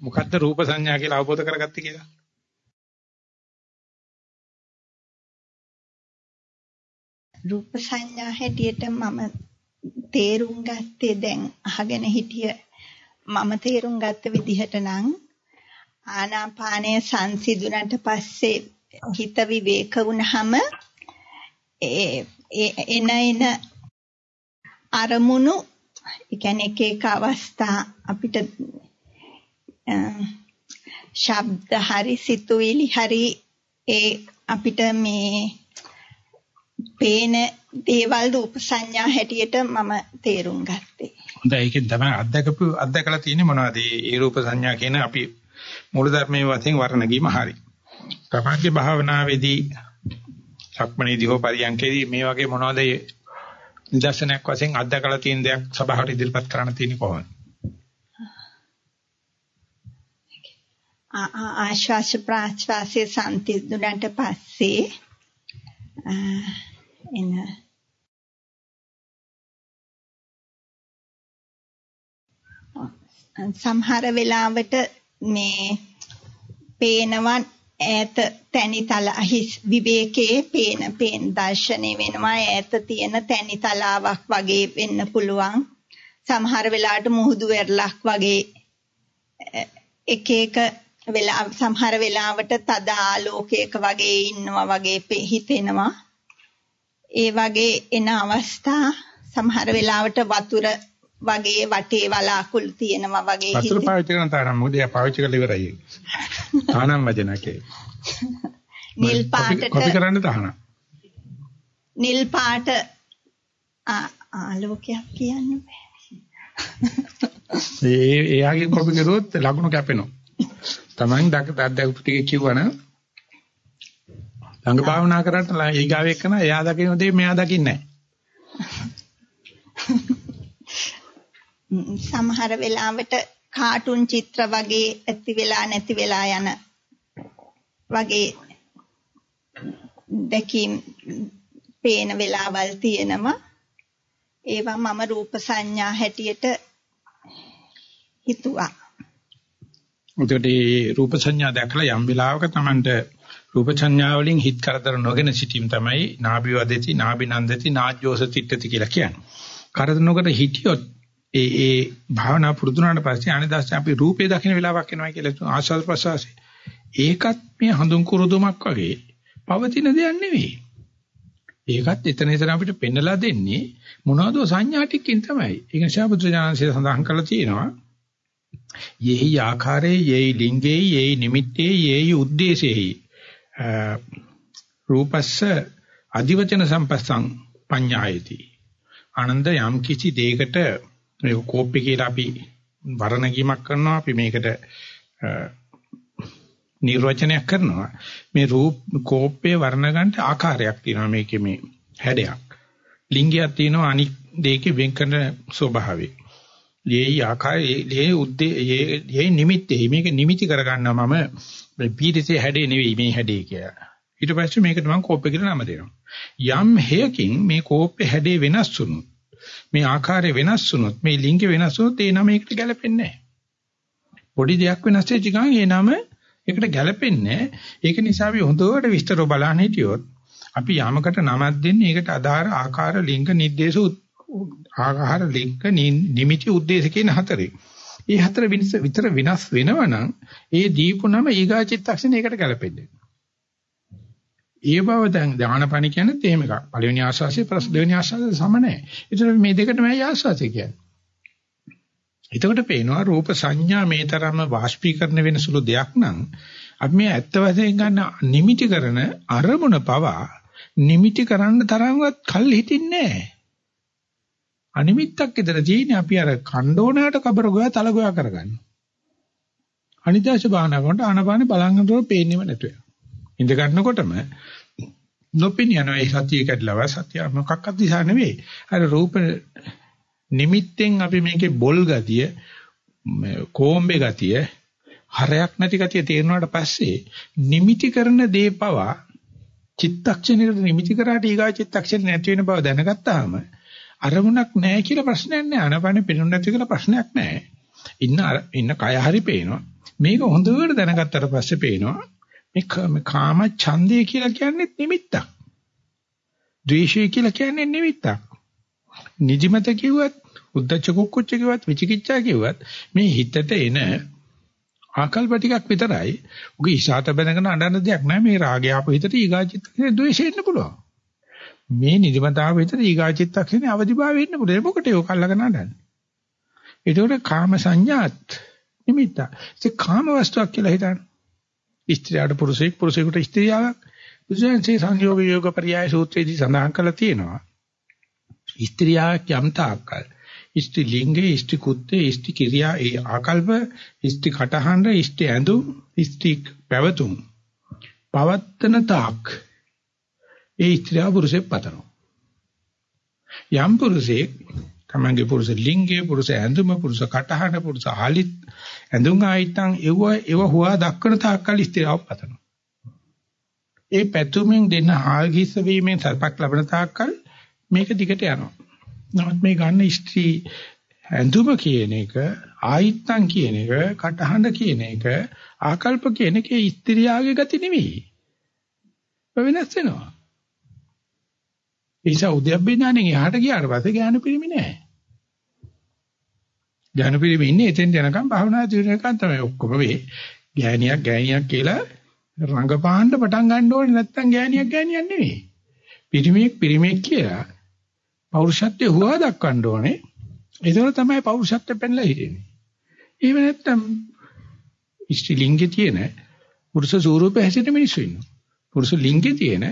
මොකද්ද රූප සංඥා කියලා අවබෝධ කරගත්තේ කියලා? රූප සංඥා හැටියට මම තේරුම් ගත්තේ දැන් අහගෙන හිටිය මම තේරුම් ගත්ත විදිහට නම් ආනාපානය සංසිඳුණට පස්සේ හිත විවේක වුණාම ඒ එන එන අරමුණු ඒ කියන්නේ එක එක අවස්ථා අපිට ශබ්ද හරි සිතුවිලි හරි ඒ අපිට මේ පේන දේවල් රූප සංඥා හැටියට මම තේරුම් ගත්තේ. හොඳයි ඒකෙන් තමයි අත්දකපු අත්දකලා තියෙන්නේ මොනවද? ඒ රූප සංඥා කියන අපි මූලධර්මයේ වශයෙන් වර්ණ ගීම හරි. තමන්ගේ භාවනාවේදී සක්මණේදී හෝ පරියන්කේදී මේ වගේ මොනවද නිදර්ශනයක් වශයෙන් අත්දකලා තියෙන දෙයක් සභාවට ඉදිරිපත් කරන්න තියෙන්නේ කොහොමද? ආශ්වාස ප්‍රාශ්වාසයේ සම්තිදුණට පස්සේ එන සමහර වෙලාවට මේ පේනවා ඈත තැනිතල හිස් විවේකයේ පේන පේන දර්ශනේ වෙනවා. ඈත තියෙන තැනිතලාවක් වගේ වෙන්න පුළුවන්. සමහර වෙලාවට මුහුදු වෙරළක් වගේ එක එක වෙලා සමහර වෙලාවට තද ආලෝකයක වගේ ඉන්නවා වගේ හිතෙනවා. ඒ වගේ එන අවස්ථා සමහර වෙලාවට වතුර වගේ වටේ වලාකුළු තියෙනවා වගේ වතුර පාවිච්චි කරන තරම් මොකද එයා පාවිච්චි කරලා ඉවරයි. තානම් වචනකේ. නිල් පාටට කොපි කරන්න තහනම්. නිල් පාට ආලෝකයක් කියන්න බෑ. ඒ එයාගේ කොපි කරුවොත් ලකුණු කැපෙනවා. Taman දක දක්දක් ටික කිව්වනම් ළඟ භාවනා කරාට ඊගාව එක්කන එයා දකින්න දේ මෙයා දකින්නේ නැහැ. සමහර වෙලාවට කාටුන් චිත්‍ර වගේ ඇති වෙලා නැති වෙලා යන වගේ දැකීම් පේන වෙලාවල් තියෙනවා. ඒවා මම රූප සංඥා හැටියට හිතුවා. උදේට රූප සංඥා දැකලා යම් වෙලාවක Tamanට රූප සංඥා වලින් හිත කරදර නොගෙන සිටීම තමයි නාභි වදති නාභි නන්දති නාජ්ජෝස තිට්ඨති කියලා කියන්නේ. කරදර නොකර හිටියොත් ඒ ඒ භාවනා පුරුදුනාට පස්සේ අනිදාස් අපි රූපේ දකින්න වෙලාවක් එනවා කියලා ආස්වාද ප්‍රසවාසය. ඒකත් මේ හඳුන් කුරුදුමක් වගේ පවතින දෙයක් නෙවෙයි. ඒකත් එතන එතන අපිට පෙන්නලා දෙන්නේ මොනවද සංඥා ටිකකින් තමයි. ඒක නිසා බුදුජානසය සඳහන් කරලා තියෙනවා. යෙහි ආකාරයේ යෙහි ලිංගේ යෙහි නිමිත්තේ යෙහි උද්දේශේහි රූපස්ස අධිවචන සම්පස්සං පඤ්ඤායති ආනන්ද යම් කිසි දෙයකට මේ කෝප්පි කියලා අපි වර්ණ කීමක් කරනවා අපි මේකට නිර්වචනයක් කරනවා. මේ රූප කෝප්පේ වර්ණ ගන්නට ආකාරයක් තියෙනවා මේකේ මේ හැඩයක්. ලිංගයක් තියෙනවා අනික් දෙකේ වෙන් කරන ස්වභාවය. යේ ආකාරයේ යේ උද්දේ යේ නිමිත්තේ. මේක නිමිති කරගන්නවා මම. මේ පීඩිතේ හැඩේ නෙවෙයි මේ හැඩේ කියලා. ඊට පස්සේ මේකට මම කෝප්පේ කියලා නම දෙනවා. යම් හේයකින් මේ කෝප්පේ හැඩේ වෙනස් වුණොත් මේ ආකාරය වෙනස් වුණොත් මේ ලිංගය වෙනස් වුණොත් ඒ නම ඒකට ගැලපෙන්නේ නැහැ. පොඩි දෙයක් වෙනස් වෙච්ච ගමන් ඒ නම ඒකට ගැලපෙන්නේ නැහැ. ඒක නිසා අපි හොඳට විස්තරව බලන්න හිටියොත් අපි යමකට නමක් දෙන්නේ ඒකට අදාළ ආකාර ලිංග නිर्देश ආකාර ලිංග නිමිති ಉದ್ದೇಶ කියන හතරේ. මේ හතර විතර විනාශ වෙනවනම් ඒ දීපු නම ඊගා චිත්තක්ෂණයකට ගැලපෙන්නේ. ඒ බව දැන් ඥානපණ කියන්නේ එහෙම එකක්. පළවෙනි ආස්වාසිය ප්‍රස් දෙවෙනි ආස්වාසිය සම නැහැ. ඒතර මේ දෙකටමයි ආස්වාසිය කියන්නේ. එතකොට පේනවා රූප සංඥා මේ තරම්ම වාෂ්පීකරණ වෙන සුළු දෙයක් නම් අපි මේ ඇත්ත වශයෙන් ගන්න නිමිටි කරන අරමුණ පවා නිමිටි කරන්න තරම්වත් කල් හිටින්නේ නැහැ. අනිමිත්තක් විතර තියෙන්නේ අපි අර කණ්ඩෝනකට කබර ගෝයා තල ගෝයා කරගන්න. අනිදාශ බාහනකට ආනපානේ බලංගනතෝ පේන්නේම නැතුව. ඉඳ ගන්නකොටම නොපෙන යනවා ඒ සතිය කැඩලව සතිය මොකක්වත් දිහා නෙවෙයි. අර රූප නිමිත්තෙන් අපි මේකේ බොල් ගතිය කොම්බේ ගතිය හරයක් නැති ගතිය තේරුණාට පස්සේ නිමිටි කරන දේ පවා චිත්තක්ෂණයකට නිමිටි කරාට ඊගා චිත්තක්ෂණ නැති වෙන බව දැනගත්තාම අරමුණක් නැහැ කියලා ප්‍රශ්නයක් නැහැ. අනපනේ පෙනුන නැති කියලා ප්‍රශ්නයක් නැහැ. ඉන්න ඉන්න කය හරි පේනවා. මේක හොඳට දැනගත්තට පස්සේ පේනවා මේ කාම ඡන්දය කියලා කියන්නේ නිමිත්තක්. ද්වේෂය කියලා කියන්නේ නිමිත්තක්. නිදිමත කිව්වත්, උද්දච්ච කුක්කුච්ච කිව්වත්, විචිකිච්ඡා කිව්වත් මේ හිතට එන ආකල්ප ටිකක් විතරයි. උගේ ඉසాత බඳගෙන අඬන දෙයක් නෑ මේ රාගය ආපු හිතට ඊගාචිත්ත කියන ද්වේෂය එන්න පුළුවන්. මේ නිදිමතාව විතර ඊගාචිත්තක්ෂණේ අවදිභාවය වෙන්න පුළුවන්. මොකට ඒක අල්ලගෙන අඬන්නේ? ඒකට කාම සංඥාත් නිමිත්ත. ඒක කාම වස්තුවක් කියලා හිතන්න. ස්ත්‍රියට පුරුෂයෙක් පුරුෂයෙකුට ස්ත්‍රියක් බුදුන්සේ සංයෝග යෝග පරියාය සූත්‍රයේදී සඳහන් කරලා තියෙනවා. ස්ත්‍රියක් යම් තාක්කල්. ඉෂ්ටි ලිංගේ ඉෂ්ටි කුත්තේ ඉෂ්ටි කිරියා ඒ ආකල්ප ඉෂ්ටි කටහඬ ඉෂ්ටි ඇඳුම් ඉෂ්ටි පැවතුම්. පවත්තන තාක්. ඒ ස්ත්‍රිය පුරුෂයෙක් පතනවා. යම් පුරුෂයෙක් තමන්ගේ පුරුෂ ලිංගයේ පුරුෂ ඇඳුම පුරුෂ කටහඬ පුරුෂ ආලිත් ඇඳුම් ආයිතං එව එව හුවා දක්වන තාක්කල් ස්ත්‍රියව පතනවා ඒ පැතුමින් දෙන හාල් කිස්ස වීමෙන් සල්පක් ලැබෙන තාක්කල් මේක දිගට යනවා නමුත් මේ ගන්න ස්ත්‍රී ඇඳුම කියන එක, ආයිත්තම් කියන එක, කටහඬ කියන එක, ආකල්ප කියන එක ස්ත්‍රියාගේ ගති නෙවෙයි. වෙනස් වෙනවා. ඒ නිසා උද්‍යප්පේ ඥාණයෙන් එහාට ගියාට පස්සේ ඥාන පිරිමි නෑ. ඥාන පිරිමි ඉන්නේ එතෙන් යනකම් භාවනා දිනනකම් තමයි ඔක්කොම වෙයි. ගෑණියක් ගෑණියක් කියලා රංගපාන්න පටන් ගන්න ඕනේ නැත්නම් ගෑණියක් ගෑණියක් නෙවෙයි. පිරිමියෙක් පිරිමියෙක් කියලා පෞරුෂත්වයේ හුවා දක්වන්න ඕනේ. ඒතකොට තමයි පෞරුෂත්වය පෙන්ලා හිටින්නේ. එහෙම නැත්නම් ඉස්ත්‍රි ලිංගේ තියෙන පුරුෂ ස්වරූපේ හැසිරෙන මිනිස්සු ඉන්නවා. පුරුෂ ලිංගේ තියෙන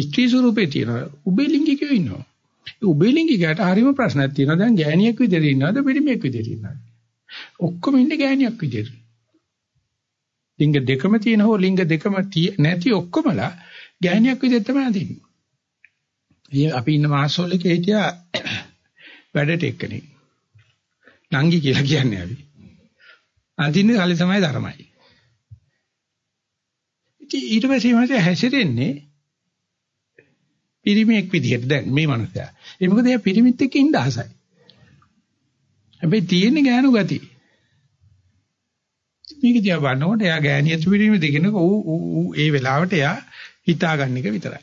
ස්ත්‍රී ස්වරූපේ තියෙන උභය ලිංගිකයෝ ඉන්නවා. ඒ උභය ලිංගිකයට හරිම ප්‍රශ්නයක් තියෙනවා. දැන් ගෑණියෙක් විදිහට ඉන්නවද පිරිමියෙක් විදිහට ඉන්නවද? ඔක්කොම ඉන්නේ ගෑණියක් විදිහට. ලිංග දෙකම තියෙන හෝ ලිංග දෙකම නැති ඔක්කොමලා ගෑණියක් විදිහට තමයි අදින්නේ. අපි ඉන්න මාසෝලක හිටියා වැඩට එක්කෙනෙක්. නංගි කියලා කියන්නේ අපි. අදින්නේ කලේ තමයි ධර්මයි. ඉතින් ඊට පස්සේ මම හැසිරෙන්නේ පිරිමියෙක් විදිහට දැන් මේ මනුස්සයා. ඒ මොකද එයා පිරිමිත් එක්ක ඉඳ අහසයි. හැබැයි තියෙන ගෑනු ගති. මේක දිහා බලනකොට එයා ගෑණියත් පිරිමි දෙකිනක ඌ ඌ ඒ වෙලාවට එයා හිතාගන්න එක විතරයි.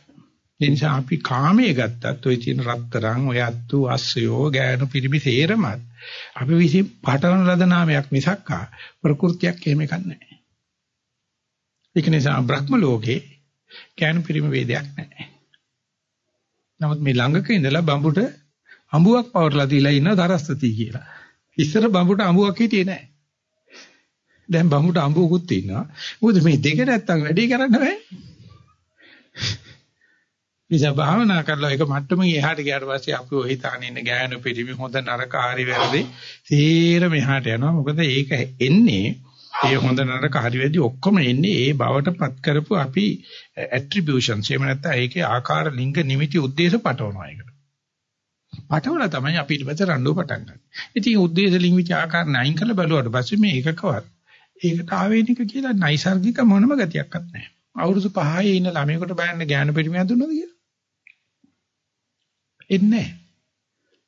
ඒ නිසා අපි කාමයේ ගත්තත් ওই තියෙන රත්තරන්, ඔය අත්තු, අස්සයෝ, ගෑනු පිරිමි සේරමත් අපි විසින් පටවන ලද නාමයක් මිසක් ආ ප්‍රകൃතියක් එහෙම එකක් නැහැ. ඒක නිසා බ්‍රහ්ම ලෝකේ ගෑනු පිරිමි වේදයක් නැහැ. නමුත් මේ ළඟක ඉඳලා බඹුට අඹුවක් පවර්ලා දීලා ඉන්න තරස්තති කියලා. ඉස්සර බඹුට අඹුවක් හිටියේ නැහැ. දැන් බඹුට අඹුවකුත් ඉන්නවා. මොකද මේ දෙක නැත්තම් වැඩි කරන්න බෑ. නිසා භාවනා කරලා ඒක මට්ටමකින් එහාට ගියාට පස්සේ අපි ඔය හිතාන ඉන්න ගෑනු පිළිමි හොඳ නරක හරි වැරදි සීර මෙහාට යනවා. මොකද ඒක එන්නේ ඒ හොඳ නරක හරි වැරදි ඔක්කොම එන්නේ ඒ බවටපත් කරපු අපි ඇට්‍රිබියුෂන්ස් එහෙම නැත්නම් ඒකේ ආකාර ලිංග නිමිති ಉದ್ದೇಶ පටවනවා ඒකට. පටවලා තමයි අපි ඊට පස්සේ රණ්ඩුව පටන් ගන්න. ඉතින් ಉದ್ದೇಶ ලිංගිති ආකාර නැයින් කළ බැලුවාට පස්සේ මේ එකකවත් ඒකට ආවේනික කියලා නයිසර්ගික මොනම ගතියක්වත් නැහැ. අවුරුදු 5යි ඉන්න ළමයෙකුට බයන්න ඥාන පරිමයක් දුන්නොද කියලා? එන්නේ නැහැ.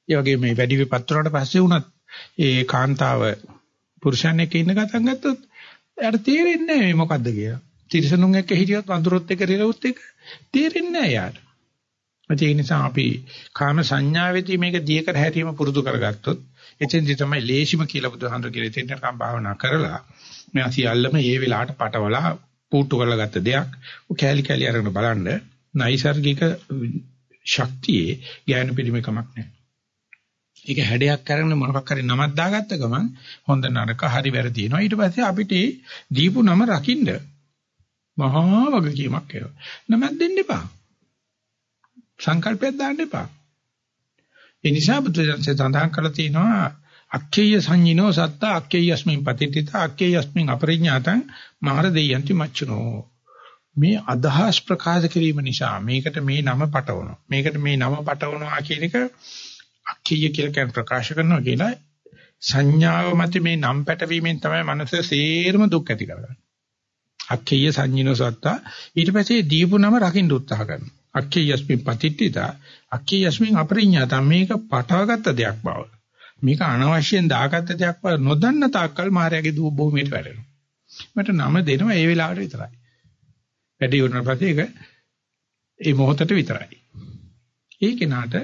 ඒ වගේ මේ වැඩි විපත් වලට පස්සේ වුණත් ඒ කාන්තාව පුරුෂයන් එක්ක ඉන්න ගතන් ගත්තොත් එයාට තේරෙන්නේ නැහැ මේ මොකද්ද කියලා. තිරසනුන් එක්ක හිටියොත් වඳුරොත් එක්ක රිරවුත් එක්ක තේරෙන්නේ නැහැ යාට. ඒ නිසා අපි කාම සංඥාවේදී මේක දිය කර හැරීම පුරුදු කරගත්තොත් එතෙන්දි තමයි ලේසිම කියලා බුදුහාමුදුර කියලා එතෙන්ටකම් භාවනා කරලා මේ සියල්ලම ඒ වෙලාවට පටවලා පුට්ටු කරලා ගත්ත දෙයක්. ඔය කෑලි කෑලි අරගෙන බලන්න නයිසර්ගික ශක්තියේ ඥාන පිළිමකමක් නැහැ. ඒක හැඩයක් කරගෙන මොනවක් හරි නමක් දාගත්ත ගමන් හොඳ නරක හරි වැරදි වෙනවා. ඊට පස්සේ අපිට දීපු නම රකින්න මහා වගකීමක් ඒවා. නමක් දෙන්න එපා. සංකල්පයක් දාන්න එපා. ඒ නිසා බුදුසසුන සඳහන් කරලා තියෙනවා අක්ඛේය සංඤිනෝ සත්ත අක්ඛේයස්මින් පතිත්‍ිත අක්ඛේයස්මින් අපරිඥාතං මහර දෙයන්ති මච්චනෝ මේ අදහස් ප්‍රකාශ කිරීම නිසා මේකට මේ නම පටවනවා. මේකට මේ නම පටවනවා කියන එක අක්ඛිය කියලා කියන ප්‍රකාශ කරනවා කියලා සංඥාව මත මේ නම් පැටවීමෙන් තමයි මනස සේරම දුක් ඇති කරගන්නේ. අක්ඛිය සංඤිනෝ සත්තා ඊට පස්සේ දීපු නම රකින්න උත්සාහ කරනවා. අක්ඛියස්මින් පතිට්ඨිතා අක්ඛියස්මින් අපරිඥාත මේක පටවගත්ත දෙයක් බව. මේක අනවශ්‍යයෙන් දාගත්ත දෙයක් බව නොදන්න තාක්කල් මායාවේ දූ භූමියට වැටෙනවා. මට නම දෙනවා ඒ වෙලාවට විතරයි. වැඩි වුණාට පස්සේ ඒක ඒ මොහොතට විතරයි. ඒ කෙනාට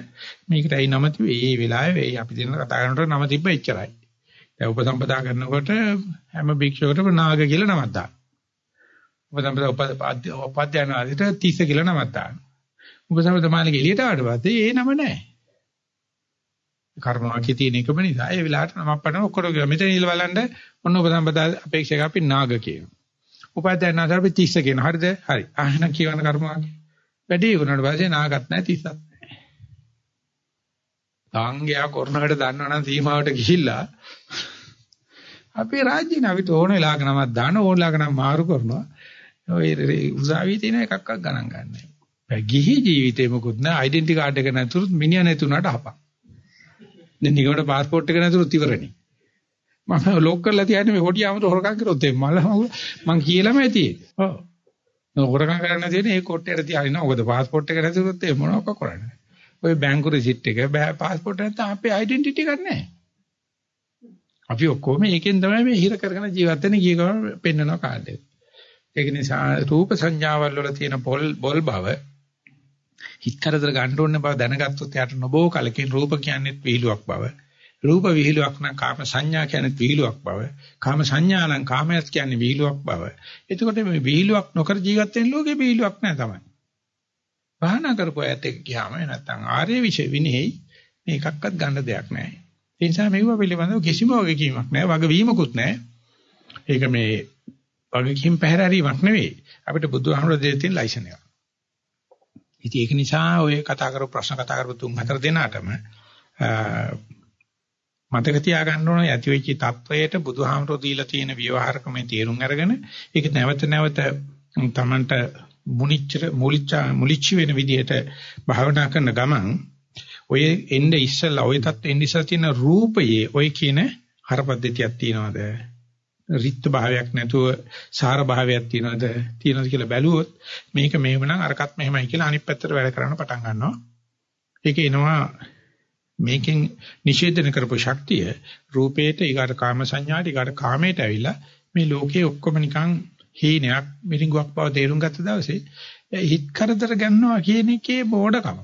මේකට ඇයි නම තිබේ? ඒ වෙලාවේ ඒ අපි දෙන කතා කරනකොට නම තිබ්බ එච්චරයි. දැන් උපසම්පදා කරනකොට හැම භික්ෂුවකටම නාග කියලා නමක් දාන්න. උපසම්පදා උපාධ්‍යාන ආදිට 30 කියලා නමක් දාන්න. උපසම්පදා මාලික එළියට ආවට පස්සේ ඒ නම නැහැ. කර්මවාක්‍ය තියෙන එකම නිසා ඒ වෙලාවට නමක් පටන් ඔක්කොම ගියා. මෙතන ඉල බලන්න ඔන්න උපසම්පදා අපේක්ෂක අපි නාග කියනවා. උපාධ්‍යාන ආකාර අපි 30 කියන. හරිද? හරි. ආහන කියවන කර්මවාක්‍ය. වැඩි වුණාට පස්සේ නාගත් නැහැ 30ක් නැහැ. තාංගයා කරනකට දන්නවනම් සීමාවට ගිහිල්ලා අපේ රාජ්‍යන අපිට ඕන වෙලාවක නමක් දාන ඕන වෙලාවක නම් මාරු කරනවා. ඔය උසාවියේ තියෙන එකක්වත් ගණන් ගන්නෑ. බෑ ගිහි ජීවිතේ මොකුත් නෑ ඩෙන්ටි කාඩ් එක නැතුරුත් මිනිහා නැතුණාට හපක්. දැන් නිකමට પાස්පෝර්ට් එක නැතුරුත් ඉවරනේ. මම ලොක් කරලා තියන්නේ මේ හොටියාමත හොරකම් කරොත් එම් මල මං කියලාම ඇති. ඔව්. හොරකම් කරන්න තියෙන ඒ කොට්ටේට තියාගෙන මොකද પાස්පෝර්ට් එක නැතුරුත් ඒ මොනවක් කරන්නේ. ඔය බැංකු රිසිට් එක බෑ પાස්පෝර්ට් නැත්නම් අපේ ඩෙන්ටිටි එකක් නැහැ. අපි ඔක්කොම ඒකෙන් තමයි මේ හිර කරගෙන ජීවත් වෙන ගිය ගමන් පෙන්වන කාර්යය. ඒක නිසා රූප සංඥාවල් වල තියෙන බොල් බොල් බව හිත කරදර ගන්න ඕන බව දැනගත්තොත් යාට නොබෝ කලකින් රූප කියන්නේ විහිළුවක් බව. රූප විහිළුවක් නම් කාම සංඥා කියන්නේ විහිළුවක් බව. කාම සංඥා නම් කාමයක් කියන්නේ විහිළුවක් බව. එතකොට මේ විහිළුවක් නොකර ජීවත් වෙන ලෝකේ විහිළුවක් නෑ තමයි. භාවනා කරපුවා ඇත් එක ගියාම නැත්තම් ආර්ය විෂය විනෙහි මේකක්වත් ගන්න දෙයක් නෑ. ඒ නිසා මේව පිළිබඳව කිසිම වගකීමක් නෑ වගවීමකුත් නෑ. ඒක මේ වගකීම් පැහැරීමක් නෙවෙයි. අපිට බුදුහාමුදුරුවෝ දෙන්න තියෙන ලයිසන් එක. ඉතින් ඒක නිසා ඔය කතා කරපු ප්‍රශ්න කතා කරපු තුන් හතර දෙනාටම මතක තියාගන්න ඕනේ ඇති වෙච්ච තත්වයට බුදුහාමුදුරුවෝ දීලා තියෙන ව්‍යවહાරකමේ තේරුම් අරගෙන ඒක නැවත නැවත තමන්ට මුනිච්චර මුලිච්ච මුලිච්ච වෙන විදිහට භාවනා කරන ගමන් ඔය එnde ඉස්සලා ඔය තත් එnde ඉස්සලා තියෙන රූපයේ ඔය කියන හරපද්ධතියක් තියනවාද? රිත්ත භාවයක් නැතුව සාර භාවයක් තියනවාද? තියනවාද කියලා බැලුවොත් මේක මෙහෙම නම් අරකට මෙහෙමයි කියලා අනිත් පැත්තට වැඩ කරන්න පටන් ගන්නවා. ඒක එනවා මේකෙන් නිෂේධන කරපු ශක්තිය රූපේට ඊගාට කාම සංඥාට ඊගාට කාමයට ඇවිල්ලා මේ ලෝකේ ඔක්කොම නිකන් හීනයක් මිරිඟුවක් බව තේරුම් ගත්ත දවසේ හිත කරදර ගන්නවා කියන එකේ බෝඩකම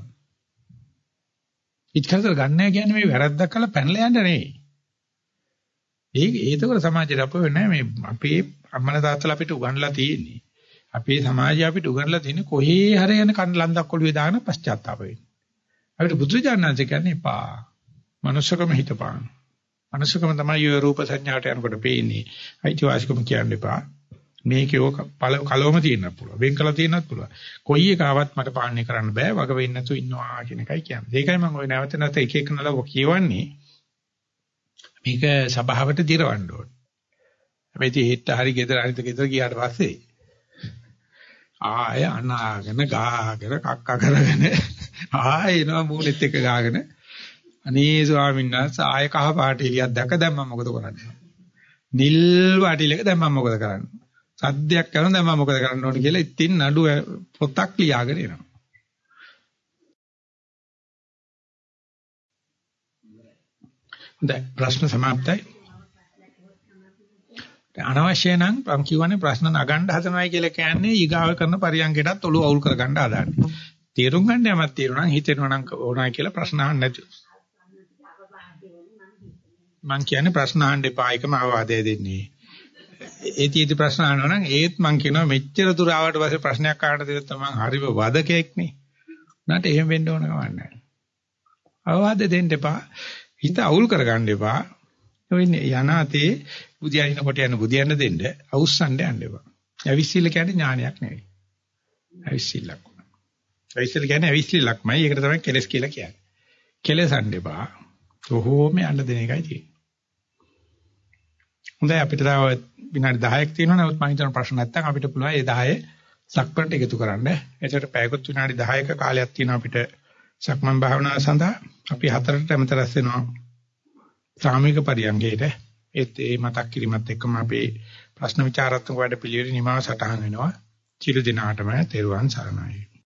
හිත කරදර ගන්නෑ කියන්නේ මේ වැරද්දක් කළා පැනලා යන්න නෙවෙයි. ඒක ඒතකොට සමාජයට අප වෙන්නේ මේ අපේ අම්මලා තාත්තලා අපිට උගන්ලා තියෙන්නේ. අපේ සමාජය අපිට උගන්ලා තියෙන්නේ කොහේ හරි යන කන් ලන්දක් ඔළුවේ දාන පශ්චාත්තාප වෙන්න. අපිට බුදුජානනාංශ කියන්නේ පා. මනුෂ්‍යකම හිතපාන. මනුෂ්‍යකම තමයි ඔය රූප සංඥාට යනකොට පේන්නේ. අයිතිවාසිකම කියන්න එපා. මේකේ ඔක කලවම තියෙන්නත් පුළුවන්. වෙන් කළා තියෙන්නත් පුළුවන්. කොයි එකාවත් මට පාලනය කරන්න බෑ. වග වෙන්නේ නැතුව ඉන්නවා කියන එකයි කියන්නේ. ඒකයි මම ওই නැවත නැවත එක එක නලව කියවන්නේ. මේක සභාවට දිරවන්න ඕනේ. හැබැයි ඉතින් හෙට හරි ගෙදර හරිද ගෙදර ගියාට පස්සේ ආය අනාගෙන ගාගෙන කක්ක කරගෙන ආය එනවා මූලෙත් එක ගාගෙන අනේ ස්වාමීන් වහන්සේ ආය කහ පාට එළියක් දැක දැන් මම මොකද කරන්නේ? නිල් පාටිලක දැන් මම මොකද කරන්නේ? සද්දයක් කරන දැන් මම මොකද කරන්න ඕනේ කියලා ඉතින් නඩු පොතක් ලියාගෙන එනවා. හොඳයි ප්‍රශ්න સમાප්තයි. අනවශ්‍ය නම් මම කියවනේ ප්‍රශ්න නගන්න හදනවයි කියලා කියන්නේ ඊගාව කරන පරියන්කටත් ඔළුව අවුල් කරගන්න හදාන්නේ. තේරුම් ගන්න යමක් තේරුණා නම් හිතෙනවා නම් ඕනයි කියලා ප්‍රශ්න අහන්න නැති. මම කියන්නේ ප්‍රශ්න අහන්න එපා එකම අවවාදය දෙන්නේ. ඒතියෙදි ප්‍රශ්න අහනවා නම් ඒත් මං කියනවා මෙච්චර දුර ආවට පස්සේ ප්‍රශ්නයක් අහන්න දෙන්න තමයි හරිම වදකෙක් නේ. උනාට එහෙම වෙන්න ඕන කමක් නැහැ. අවවාද දෙන්න එපා. හිත අවුල් කරගන්න එපා. ඔය යනාතේ බුදියනින කොට යන බුදියන්න දෙන්න අවුස්සන්න යන්න එපා. අවිසිල්ල කියන්නේ ඥානයක් නෙවෙයි. අවිසිල්ලක්. අවිසිල්ල කියන්නේ අවිසිල්ලක්මයි. ඒකට තමයි කෙලස් කියලා කියන්නේ. කෙලසන්න එපා. කොහොම යන්න දෙන එකයි තියෙන්නේ. හොඳයි අපිට තව විනාඩි 10ක් තියෙනවා. නමුත් මම හිතන ප්‍රශ්න නැත්තම් අපිට පුළුවන් ඒ 10 සක්මන්ට එකතු කරන්න. එතකොට පැයකට විනාඩි 10ක කාලයක් තියෙනවා අපිට සක්මන් භාවනාව සඳහා. අපි හතරට අමත රැස් වෙනවා. සාමික පරියංගයේට ඒත් ඒ මතක් කිරීමත් එක්කම අපේ ප්‍රශ්න විචාරාත්මක වැඩ පිළිවෙල නිමාව සටහන් වෙනවා. චිර දිනාටම තෙරුවන් සරණයි.